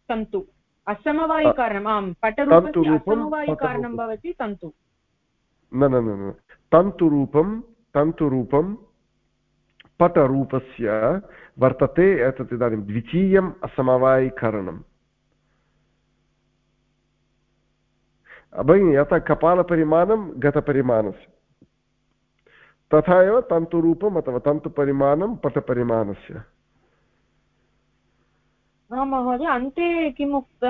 Speaker 5: तन्तु। असमवायिकारणम् आम् पटरूपस्य असमवायिकारणं भवति तन्तु।
Speaker 1: न न न तन्तुरूपं तन्तुरूपं पटरूपस्य वर्तते एतत् इदानीं द्वितीयम् असमवायिकरणम्. भगिनि, यथा कपालपरिमाणं, गतपरिमाणस्य. तथा एव तन्तुरूपम् अथवा तन्तुपरिमाणं पटपरिमाणस्य.
Speaker 5: महोदय अन्ते किम् उक्त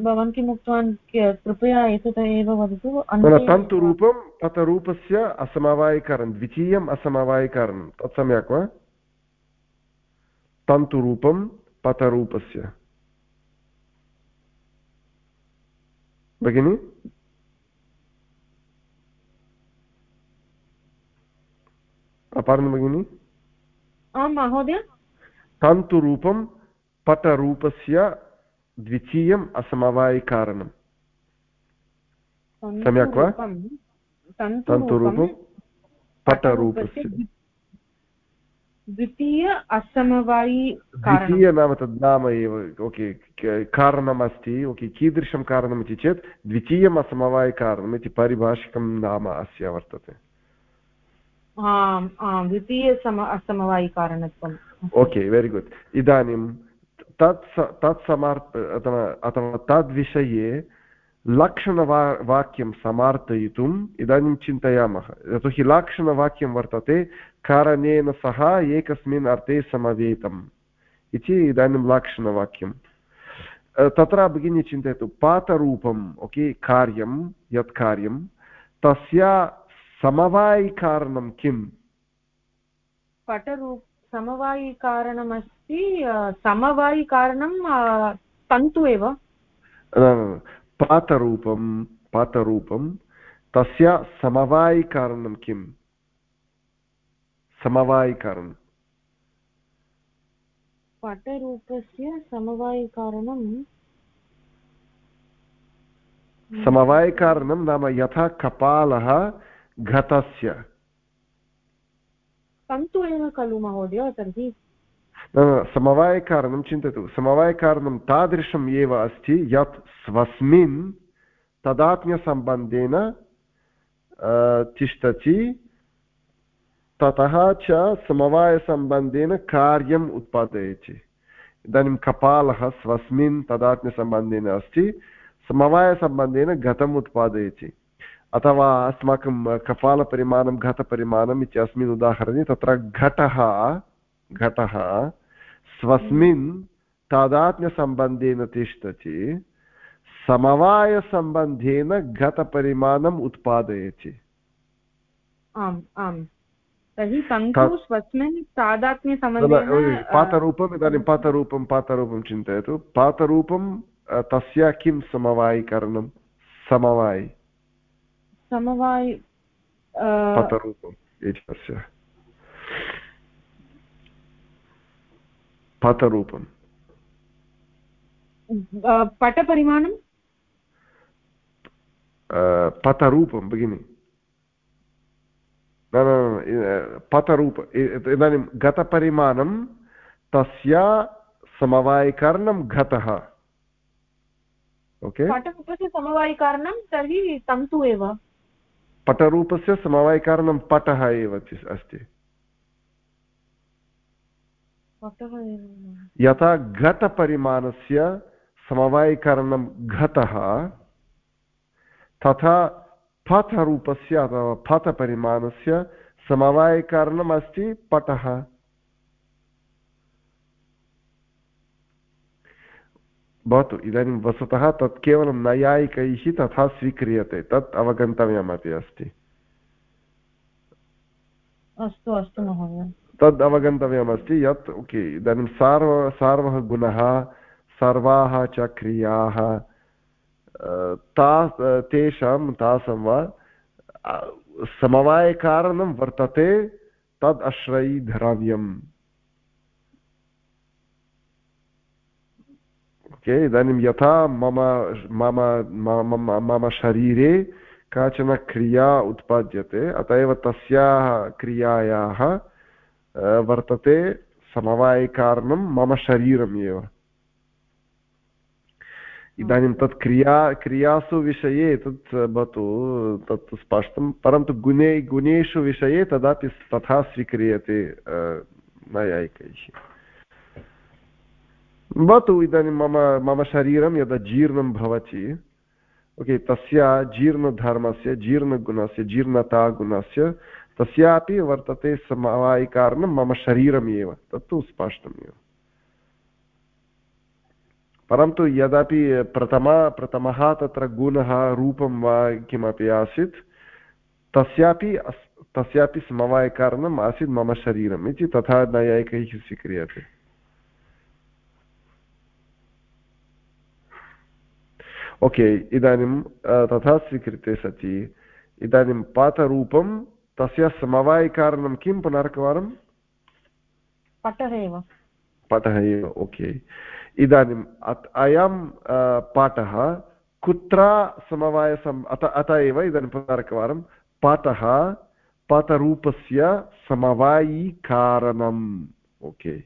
Speaker 5: भवान् किम् उक्तवान् कृपया एतत् एव वदतु
Speaker 1: तन्तुरूपं पतरूपस्य असमवायिकरणं द्वितीयम् असमवायिकरणं तत् सम्यक् वा? तन्तुरूपं पतरूपस्य। भगिनि? अपारं भगिनि?
Speaker 5: आं महोदय।
Speaker 1: तन्तुरूपं पटरूपस्य द्वितीयम् असमवायिकारणम्। सम्यक् वा? तन्तुरूपं पटरूपस्य।
Speaker 5: द्वितीय असमवायि
Speaker 1: द्वितीय नाम तद् नाम एव ओके कारणम् अस्ति ओके कीदृशं कारणम् इति चेत् द्वितीयम् असमवायिकारणम् इति पारिभाषिकं नाम अस्य वर्तते।
Speaker 5: द्वितीयसम असमवायिकारणत्वम्।
Speaker 1: Okay very good. इदानीं तत् तत् समार्प अथवा अथवा तद्विषये लक्षणवा वाक्यं समार्पयितुम् इदानीं चिन्तयामः। यतोहि लक्षणवाक्यं वर्तते, कारणेन सह एकस्मिन् अर्थे समवेतम् इति इदानीं लक्षणवाक्यं तत्र भगिनी चिन्तयतु, पातरूपम्, ओके, कार्यं, यत् कार्यं, तस्य समवायिकारणं किम्?
Speaker 5: पटरूप समवायिकारणमस्ति समवायिकारणं तन्तु एव।
Speaker 1: पातरूपं पातरूपं तस्य समवायिकारणं किम् समवायिकारणं
Speaker 5: पटरूपस्य समवायिकारणं
Speaker 1: समवायिकारणं नाम यथा कपालः घटस्य।
Speaker 5: तन्तु एव खलु महोदय तर्हि।
Speaker 1: समवायकारणं चिन्तयतु समवायकारणं तादृशम् एव अस्ति यत् स्वस्मिन् तदात्म्यसम्बन्धेन तिष्ठति ततः च समवायसम्बन्धेन कार्यम् उत्पादयति इदानीं कपालः स्वस्मिन् तदात्म्यसम्बन्धेन अस्ति समवायसम्बन्धेन घटम् उत्पादयति अथवा अस्माकं कपालपरिमाणं घटपरिमाणम् इत्यस्मिन् उदाहरणे तत्र घटः घटः स्वस्मिन् तादात्म्यसम्बन्धेन तिष्ठति समवायसम्बन्धेन घटपरिमाणम् उत्पादयति।
Speaker 5: आम् आम्। तर्हि तन्तु स्वस्मिन् तादात्म्यसम्बन्धेन
Speaker 1: पातरूपम् इदानीं पातरूपं पातरूपं चिन्तयतु। पातरूपं तस्य किं समवायिकरणं? समवायि।
Speaker 5: समवाय
Speaker 1: पतरूपम् एतस्य। पतरूपं
Speaker 5: पटपरिमाणं
Speaker 1: पतरूपं भगिनि। न न पतरूप इदानीं गतपरिमाणं तस्य समवायिकरणं घतः। ओके?
Speaker 5: पटरूपस्य समवायिकारणं तर्हि तन्तु एव।
Speaker 1: पटरूपस्य समवायिकारणं पटः एव अस्ति। यथा घटपरिमाणस्य समवायिकरणं घटः तथा फथरूपस्य अथवा फथपरिमाणस्य समवायिकरणम् अस्ति पटः। भवतु इदानीं वस्तुतः तत् केवलं नैयायिकैः तथा स्वीक्रियते तत् अवगन्तव्यमपि अस्ति।
Speaker 5: अस्तु अस्तु महोदय।
Speaker 1: तद् अवगन्तव्यमस्ति यत्, ओके, इदानीं सार्व, सार्वः गुणः, सर्वाः च क्रियाः ता तेषां, तासां वा समवायकारणं वर्तते तद् अश्रयीधरव्यम् ओके, इदानीं यथा मम मम मम शरीरे काचन क्रिया उत्पाद्यते, अत एव तस्याः क्रियायाः वर्तते समवायिकारणं मम शरीरम् एव इदानीं तत् क्रिया क्रियासु विषये तत् भवतु तत् स्पष्टं परन्तु गुणे गुणेषु विषये तदापि तथा स्वीक्रियते नैयायिकैः भवतु इदानीं मम मम शरीरं यदा जीर्णं भवति ओके तस्य जीर्णधर्मस्य जीर्णगुणस्य जीर्णतागुणस्य तस्यापि वर्तते समवायिकारणं मम शरीरमेव। तत्तु स्पष्टमेव। परन्तु यदापि प्रथमा, प्रथमः तत्र गुणः, रूपं वा किमपि आसीत्, तस्यापि तस्यापि समवायकारणम् आसीत् मम शरीरम् इति तथा नैयायिकैः स्वीक्रियते ओके, इदानीं तथा स्वीकृते सति। इदानीं पातरूपं तस्य समवायिकारणं किं पुनरेकवारं?
Speaker 5: पटः एव।
Speaker 1: पटः एव ओके। इदानीम् अयं पाठः कुत्र समवायसम् अत अत एव इदानीं पुनरेकवारं। पाठः पाठरूपस्य समवायीकारणम् ओके।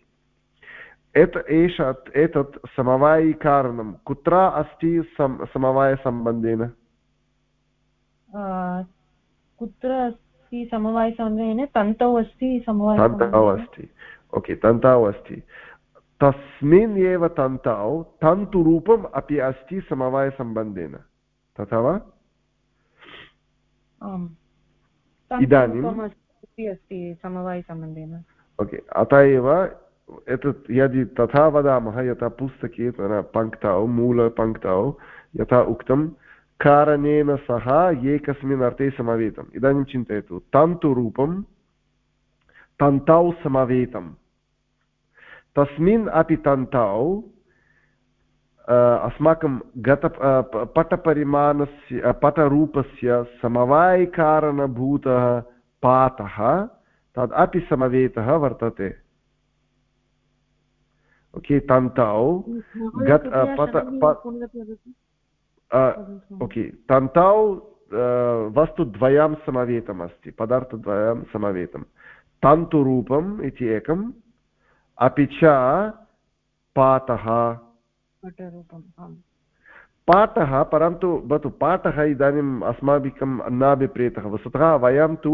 Speaker 1: एत एष एतत् समवायीकारणं कुत्र अस्ति सम समवायसम्बन्धेन?
Speaker 5: कुत्र अस्ति समवायसम्बन्धेन तन्तौ अस्ति समवाय
Speaker 1: तन्तौ अस्ति। ओके तन्तौ अस्ति। तस्मिन् एव तन्तौ तन्तुरूपम् अपि अस्ति समवायसम्बन्धेन तथा वा?
Speaker 5: इदानीम्? समवायसम्बन्धेन
Speaker 1: ओके अत एव एतत् यदि तथा वदामः यथा पुस्तके पङ्क्तौ मूलपङ्क्तौ यथा उक्तं कारणेन सह एकस्मिन् अर्थे समवेतम् इदानीं चिन्तयतु तन्तुरूपं तन्तौ समवेतम् तस्मिन् अपि तन्तौ अस्माकं गत पटपरिमाणस्य पटरूपस्य समवायिकारणभूतः पातः तदपि समवेतः वर्तते ओके तन्तौ गत ओके तन्तौ वस्तुद्वयं समवेतमस्ति पदार्थद्वयं समवेतं तन्तुरूपम् इति एकं अपि च पाठः पाठः परन्तु भवतु पाठः इदानीम् अस्माभिकं नाभिप्रेतः वस्तुतः वयं तु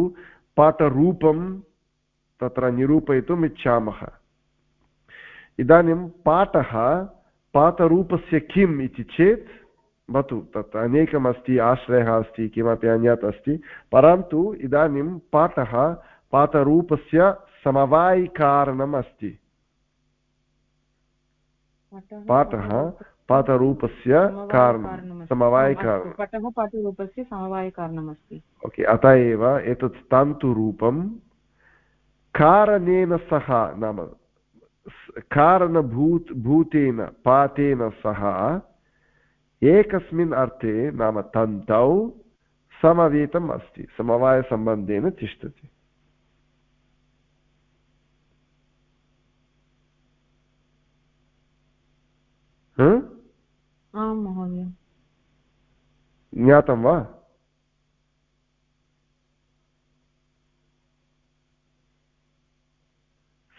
Speaker 1: पाठरूपं तत्र निरूपयितुम् इच्छामः इदानीं पाठः पाठरूपस्य किम् इति चेत् भवतु तत् अनेकमस्ति आश्रयः अस्ति किमपि अन्यत् अस्ति। परन्तु इदानीं पाठः पाठरूपस्य समवायिकारणम् अस्ति। पाठः पाठरूपस्य कारणं समवायकारणं
Speaker 5: पाठरूपस्य समवायकारणमस्ति।
Speaker 1: ओके अत एव एतत् तन्तुरूपं कारणेन सह नाम कारणभूत भूतेन पातेन सह एकस्मिन् अर्थे नाम तन्तौ समवेतम् अस्ति। समवायसम्बन्धेन तिष्ठति। ज्ञातं वा?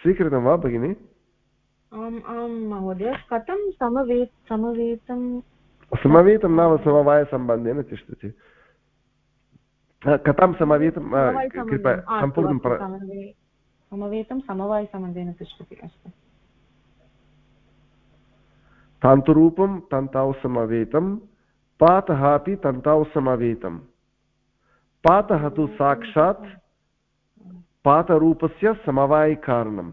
Speaker 1: स्वीकृतं वा भगिनि?
Speaker 5: आम् आं महोदय। कथं समवेत समवेतं
Speaker 1: समवेतं नाम समवायसम्बन्धेन तिष्ठति कथं समवेतं कृपया सम्पूर्णं
Speaker 5: समवेतं समवायसम्बन्धेन तिष्ठति अस्तु
Speaker 1: तान्तुरूपं तन्तौ समवेतं पातः अपि तन्तौ समवेतं पातः तु साक्षात् पातरूपस्य समवायिकारणम्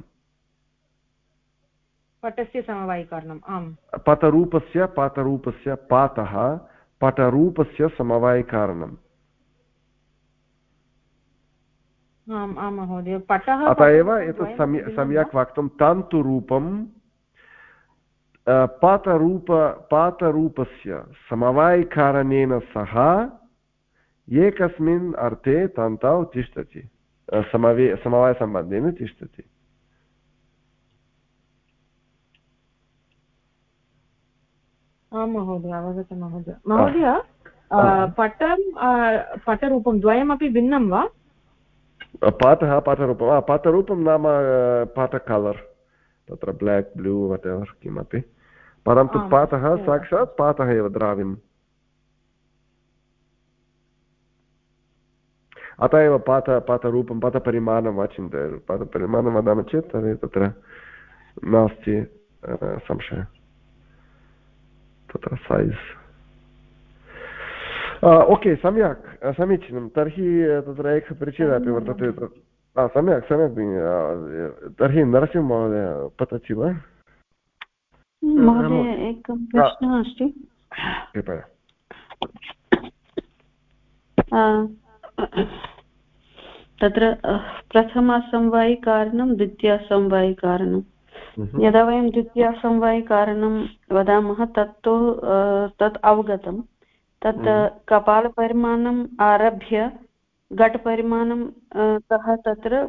Speaker 5: पटस्य समवायिकारणम् आम्।
Speaker 1: पटरूपस्य पातरूपस्य पातः पटरूपस्य समवायिकारणम्।
Speaker 5: आम् आं महोदय। पटः
Speaker 1: अत एव एतत् सम्यक् वक्तुं तन्तुरूपं पातरूप पातरूपस्य समवायिकारणेन सह एकस्मिन् अर्थे तन्तौ तिष्ठति समवे समवायसम्बन्धेन तिष्ठति।
Speaker 5: आं महोदय अवगतं महोदय। महोदय पटं पटरूपं द्वयमपि भिन्नं वा?
Speaker 1: पाठः पाठरूपं पाठरूपं नाम पाठ कलर् तत्र ब्लाक् ब्लू वट् एवर् किमपि। परन्तु पाठः साक्षात् पाठः एव द्राव्यम् अत एव पाठ पाठरूपं पाठपरिमाणं वा चिन्तयतु। पाठपरिमाणं वदामः चेत् तर्हि तत्र नास्ति संशयः। तत्र सैज् ओके सम्यक् समीचीनं तर्हि तत्र एकः परिचयः अपि वर्तते सम्यक् सम्यक् तर्हि नरसिंहमहोदय पतति वा
Speaker 6: महोदय एकः प्रश्नः अस्ति
Speaker 1: कृपया
Speaker 6: तत्र प्रथमसमवायिकारणं द्वितीयसमवायिकारणं। यदा वयं द्वितीयसमवायिकारणं वदामः तत्तु तत् अवगतं। तत् हम्म। कपालपरिमाणम् आरभ्य घटपरिमाणं कः तत्र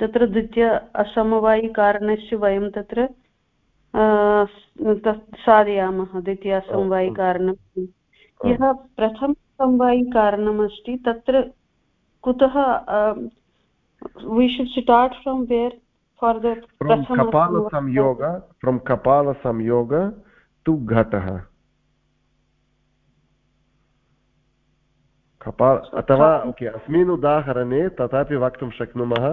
Speaker 6: तत्र द्वितीय असमवायिकारणस्य वयं तत्र साधयामः द्वितीयसमवायिकारणं यः प्रथमसमवायिकारणमस्ति तत्र कुतः we should start from where for the
Speaker 1: from kapala samyoga from kapala samyoga to ghatah कपाल अथवा ओके अस्मिन् उदाहरणे तथापि वक्तुं शक्नुमः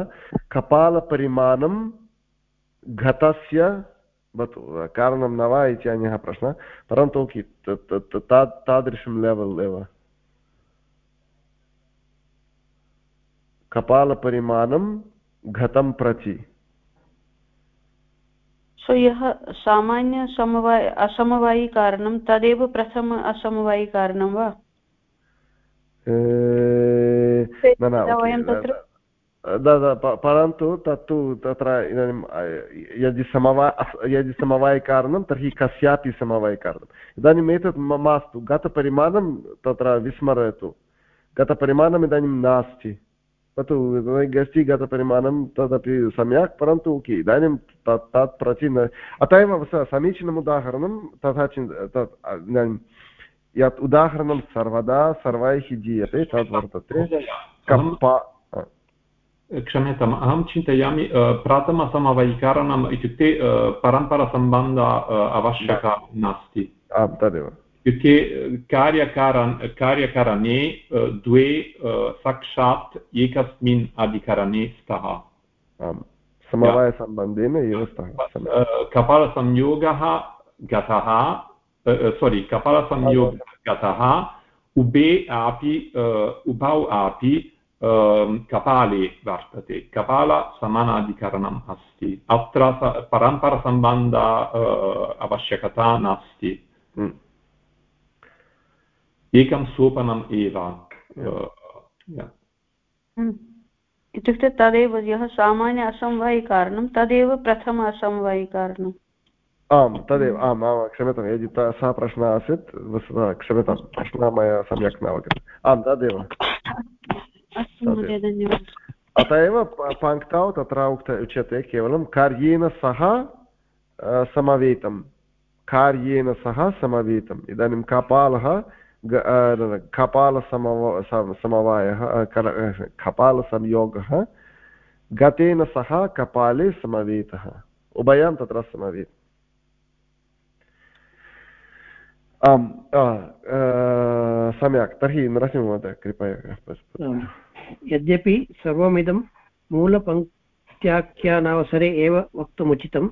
Speaker 1: कपालपरिमाणं घटस्य कारणं न वा इति अन्यः प्रश्नः परन्तु ओके तादृशं लेवल् एव कपालपरिमाणं घतं प्रचि
Speaker 6: सो यः सामान्यसमवाय असमवायिकारणं तदेव प्रथम असमवायिकारणं वा?
Speaker 1: परन्तु तत्तु तत्र इदानीं यदि समवा यदि समवायिकारणं तर्हि कस्यापि समवायिकारणम् इदानीम् एतत् मास्तु। गतपरिमाणं तत्र विस्मरतु। गतपरिमाणम् इदानीं नास्ति। तत् व्यक्तिगतपरिमाणं तदपि सम्यक् परन्तु इदानीं तत् तत् प्राचीन अत एव समीचीनम् उदाहरणं तथा चिन्त तत् इदानीं यत् उदाहरणं सर्वदा सर्वैः दीयते तद् वर्तते
Speaker 3: क्षम्यताम् अहं चिन्तयामि प्रथमसमवैकारणम् इत्युक्ते परम्परसम्बन्ध आवश्यकः नास्ति
Speaker 1: आम् तदेव
Speaker 3: इत्युक्ते कार्यकारण कार्यकरणे द्वे साक्षात् एकस्मिन् अधिकरणे स्तः
Speaker 1: समवायसम्बन्धेन एव स्तः
Speaker 3: कपालसंयोगः गतः सोरि कपालसंयोगः गतः उभे अपि उभौ अपि कपाले वर्तते कपालसमानाधिकरणम् अस्ति अत्र परम्परसम्बन्ध आवश्यकता नास्ति एकं सोपनम् एव।
Speaker 6: इत्युक्ते तदेव यः सामान्य असमवायिकारणं तदेव प्रथम असमवायिकारणम्
Speaker 1: आम् तदेव आम् आम् क्षम्यतां यदि सः प्रश्नः आसीत् वस्तुतः क्षम्यतां प्रश्नः मया सम्यक् न अवगतम् आम् तदेव अत एव पङ्क्तौ तत्र उक्त उच्यते केवलं कार्येन सह समवेतं कार्येन सह समवेतम् इदानीं कपालः कपालसमव समवायः कपालसंयोगः, गतेन सह कपाले समवेतः। उभयं तत्र समवेत्। आम् सम्यक्। तर्हि नरसिंहमहोदय कृपया
Speaker 2: यद्यपि सर्वमिदं मूलपङ्क्त्याख्यानावसरे एव वक्तुमुचितं,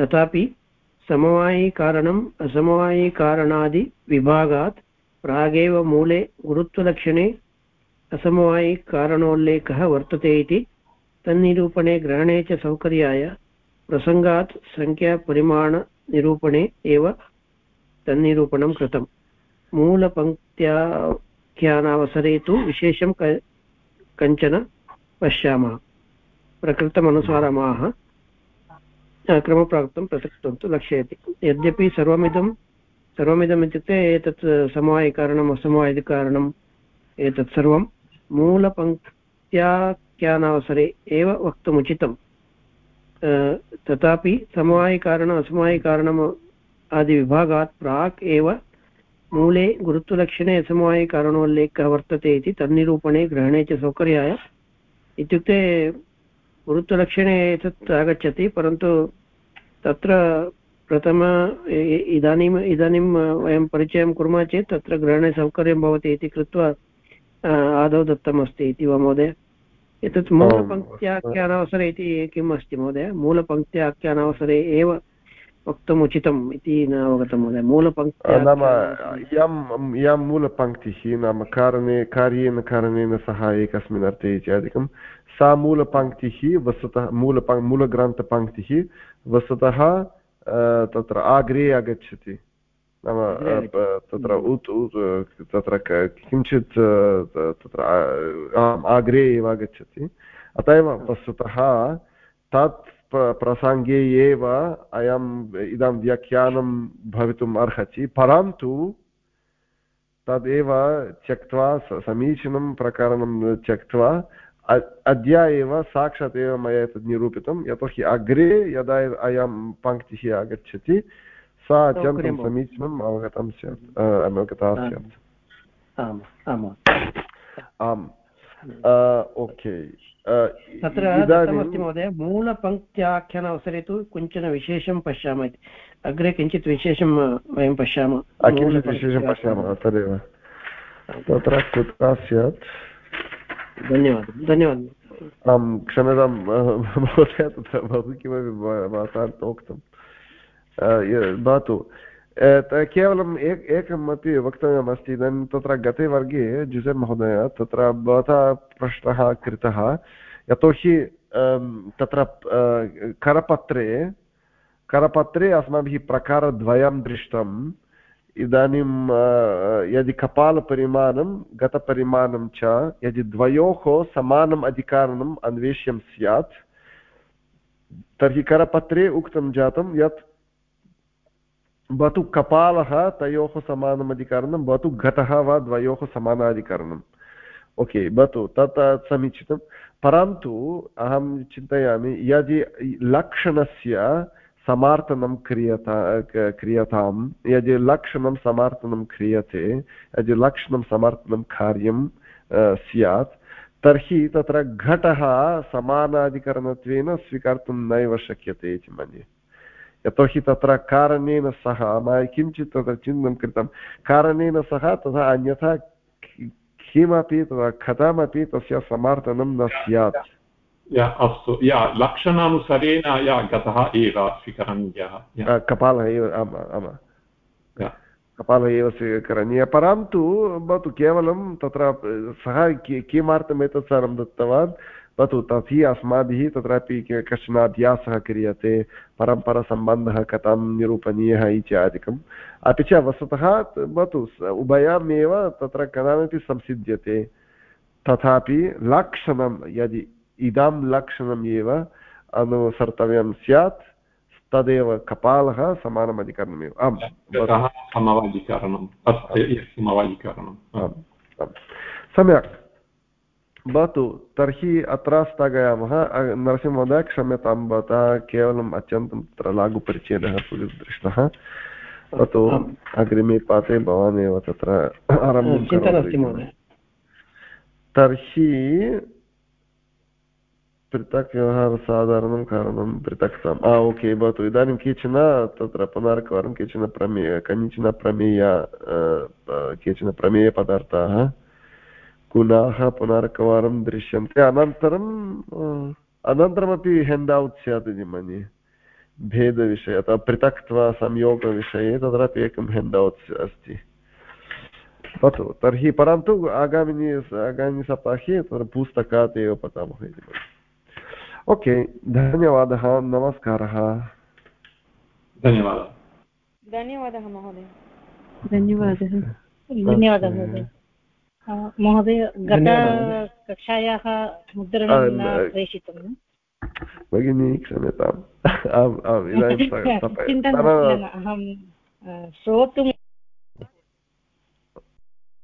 Speaker 2: तथापि समवायिकारणम् असमवायिकारणादिविभागात् प्रागेव मूले गुरुत्वलक्षणे असमवायिकारणोल्लेखः वर्तते इति तन्निरूपणे ग्रहणे च सौकर्याय प्रसङ्गात् सङ्ख्यापरिमाणनिरूपणे एव तन्निरूपणं कृतम् मूलपङ्क्त्याख्यानावसरे तु विशेषं कञ्चन पश्यामः। प्रकृतमनुसारमाः। क्रमप्राप्तं पृथक्त्वं लक्ष्यते। यद्यपि सर्वमिदं सर्वमिदम् इत्युक्ते एतत् समवायिकारणम्, असमवायिकारणम्, एतत् सर्वं मूलपङ्क्त्याख्यानावसरे एव वक्तुमुचितं तथापि समवायिकारण, असमवायिकारणम् आदिविभागात् प्राक् एव मूले गुरुत्वलक्षणे असमवायिकारणोल्लेखः वर्तते इति तन्निरूपणे ग्रहणे च सौकर्याय। इत्युक्ते गुरुत्वलक्षणे एतत् आगच्छति, परन्तु तत्र प्रथम इदानीम् इदानीं वयं परिचयं कुर्मः चेत् तत्र ग्रहणे सौकर्यं भवति इति कृत्वा आदौ दत्तमस्ति इति वा महोदय? एतत् मूलपङ्क्त्याख्यानावसरे इति किम् अस्ति महोदय? मूलपङ्क्त्याख्यानावसरे एव वक्तुम् उचितम् इति न अवगतं महोदय। मूलपङ्क्ति
Speaker 1: नाम यं यं मूलपङ्क्तिः नाम कारणे कार्येन कारणेन सह एकस्मिन् अर्थे इत्यादिकं। सा मूलपङ्क्तिः वस्तुतः मूलपङ् मूलग्रन्थपङ्क्तिः वस्तुतः तत्र अग्रे आगच्छति नाम तत्र उत् तत्र किञ्चित् तत्र अग्रे एव आगच्छति अत एव वस्तुतः तत् प्रसङ्गे एव अयम् इदं व्याख्यानं भवितुम् अर्हति परन्तु तदेव त्यक्त्वा समीचीनं प्रकरणं त्यक्त्वा अद्य एव साक्षात् एव मया एतत् निरूपितं यतोहि अग्रे यदा अयं पङ्क्तिः आगच्छति सा अत्यन्तं समीचीनम् अवगतं स्यात् अवगता स्यात् आम् ओके
Speaker 2: तत्र दत्तमस्ति महोदय मूलपङ्क्त्याख्यानावसरे तु किंचन विशेषं पश्यामः इति अग्रे किञ्चित् विशेषं वयं पश्यामः
Speaker 1: किञ्चित् विशेषं पश्यामः तदेव तत्र कुत्र स्यात्
Speaker 2: धन्यवादः धन्यवादः।
Speaker 1: आं क्षम्यतां महोदय तत्र बहु किमपि भवता उक्तं। भवतु। केवलम् एक एकमपि वक्तव्यमस्ति इदानीं तत्र गते वर्गे जुसेन् महोदय तत्र भवता प्रश्नः कृतः। यतोहि तत्र करपत्रे करपत्रे अस्माभिः प्रकारद्वयं दृष्टं इदानीं यदि कपालपरिमाणं, गतपरिमाणं च, यदि द्वयोः समानम् अधिकारणम् अन्वेष्यं स्यात्, तर्हि करपत्रे उक्तं जातं यत् भवतु कपालः तयोः समानम् अधिकारणं, भवतु घटः वा द्वयोः समानाधिकरणम्। ओके, भवतु तत् समीचीनं। परन्तु अहं चिन्तयामि, यदि लक्षणस्य समार्तनं क्रियता क्रियतां यदि लक्षणं समार्तनं क्रियते यदि लक्षणं समार्तनं कार्यं स्यात् तर्हि तत्र घटः समानाधिकरणत्वेन स्वीकर्तुं नैव शक्यते इति मन्ये यतोहि तत्र कारणेन सह मया किञ्चित् तत्र चिन्तनं कृतं कारणेन सह तथा अन्यथा किमपि तथा कथमपि तस्य समार्तनं न स्यात्
Speaker 3: अस्तु या लक्षणानुसारेण या गतः एव स्वीकरणीयः
Speaker 1: कपालः एव आम् आम् कपालः एव स्वीकरणीयः परन्तु भवतु केवलं तत्र सः किमर्थम् एतत् सर्वं दत्तवान् भवतु तर्हि अस्माभिः तत्रापि कश्चन अभ्यासः क्रियते परम्परसम्बन्धः कथं निरूपणीयः इत्यादिकम् अपि च वस्तुतः भवतु उभयमेव तत्र कदापि संसिद्ध्यते तथापि लक्षणं यदि इदं लक्षणम् एव अनुसर्तव्यं स्यात् तदेव कपालः समानम् अधिकरणमेव। आम् सम्यक्। भवतु तर्हि अत्र स्थगयामः। नरसिंहमहोदय क्षम्यतां भवता केवलम् अत्यन्तं तत्र लाघुपरिच्छेदः दृष्टः भवतु अग्रिमे पाते भवान् एव तत्र आरम्भं तर्हि पृथक् व्यवहारसाधारणं कारणं पृथक्ताम् आ ओके भवतु इदानीं केचन तत्र पुनरेकवारं केचन प्रमेय कञ्चन प्रमेय केचन प्रमेयपदार्थाः गुणाः पुनरेकवारं दृश्यन्ते अनन्तरम् अनन्तरमपि हेण्ड् औट् स्यात् इति मन्ये भेदविषये अथवा पृथक्त्वा संयोगविषये तत्रापि एकं हेण्डौट्स् अस्ति भवतु तर्हि परन्तु आगामिनि आगामि सप्ताहे तत्र पुस्तकात् एव पठामः इति ओके धन्यवादः नमस्कारः।
Speaker 3: धन्यवादः।
Speaker 5: धन्यवादः महोदय।
Speaker 6: धन्यवादः।
Speaker 4: धन्यवादः महोदय। गतकक्षायाः मुद्रणं प्रेषितं
Speaker 1: भगिनी क्षम्यताम्। आम् आम् इदानीं
Speaker 4: चिन्ता अहं श्रोतुं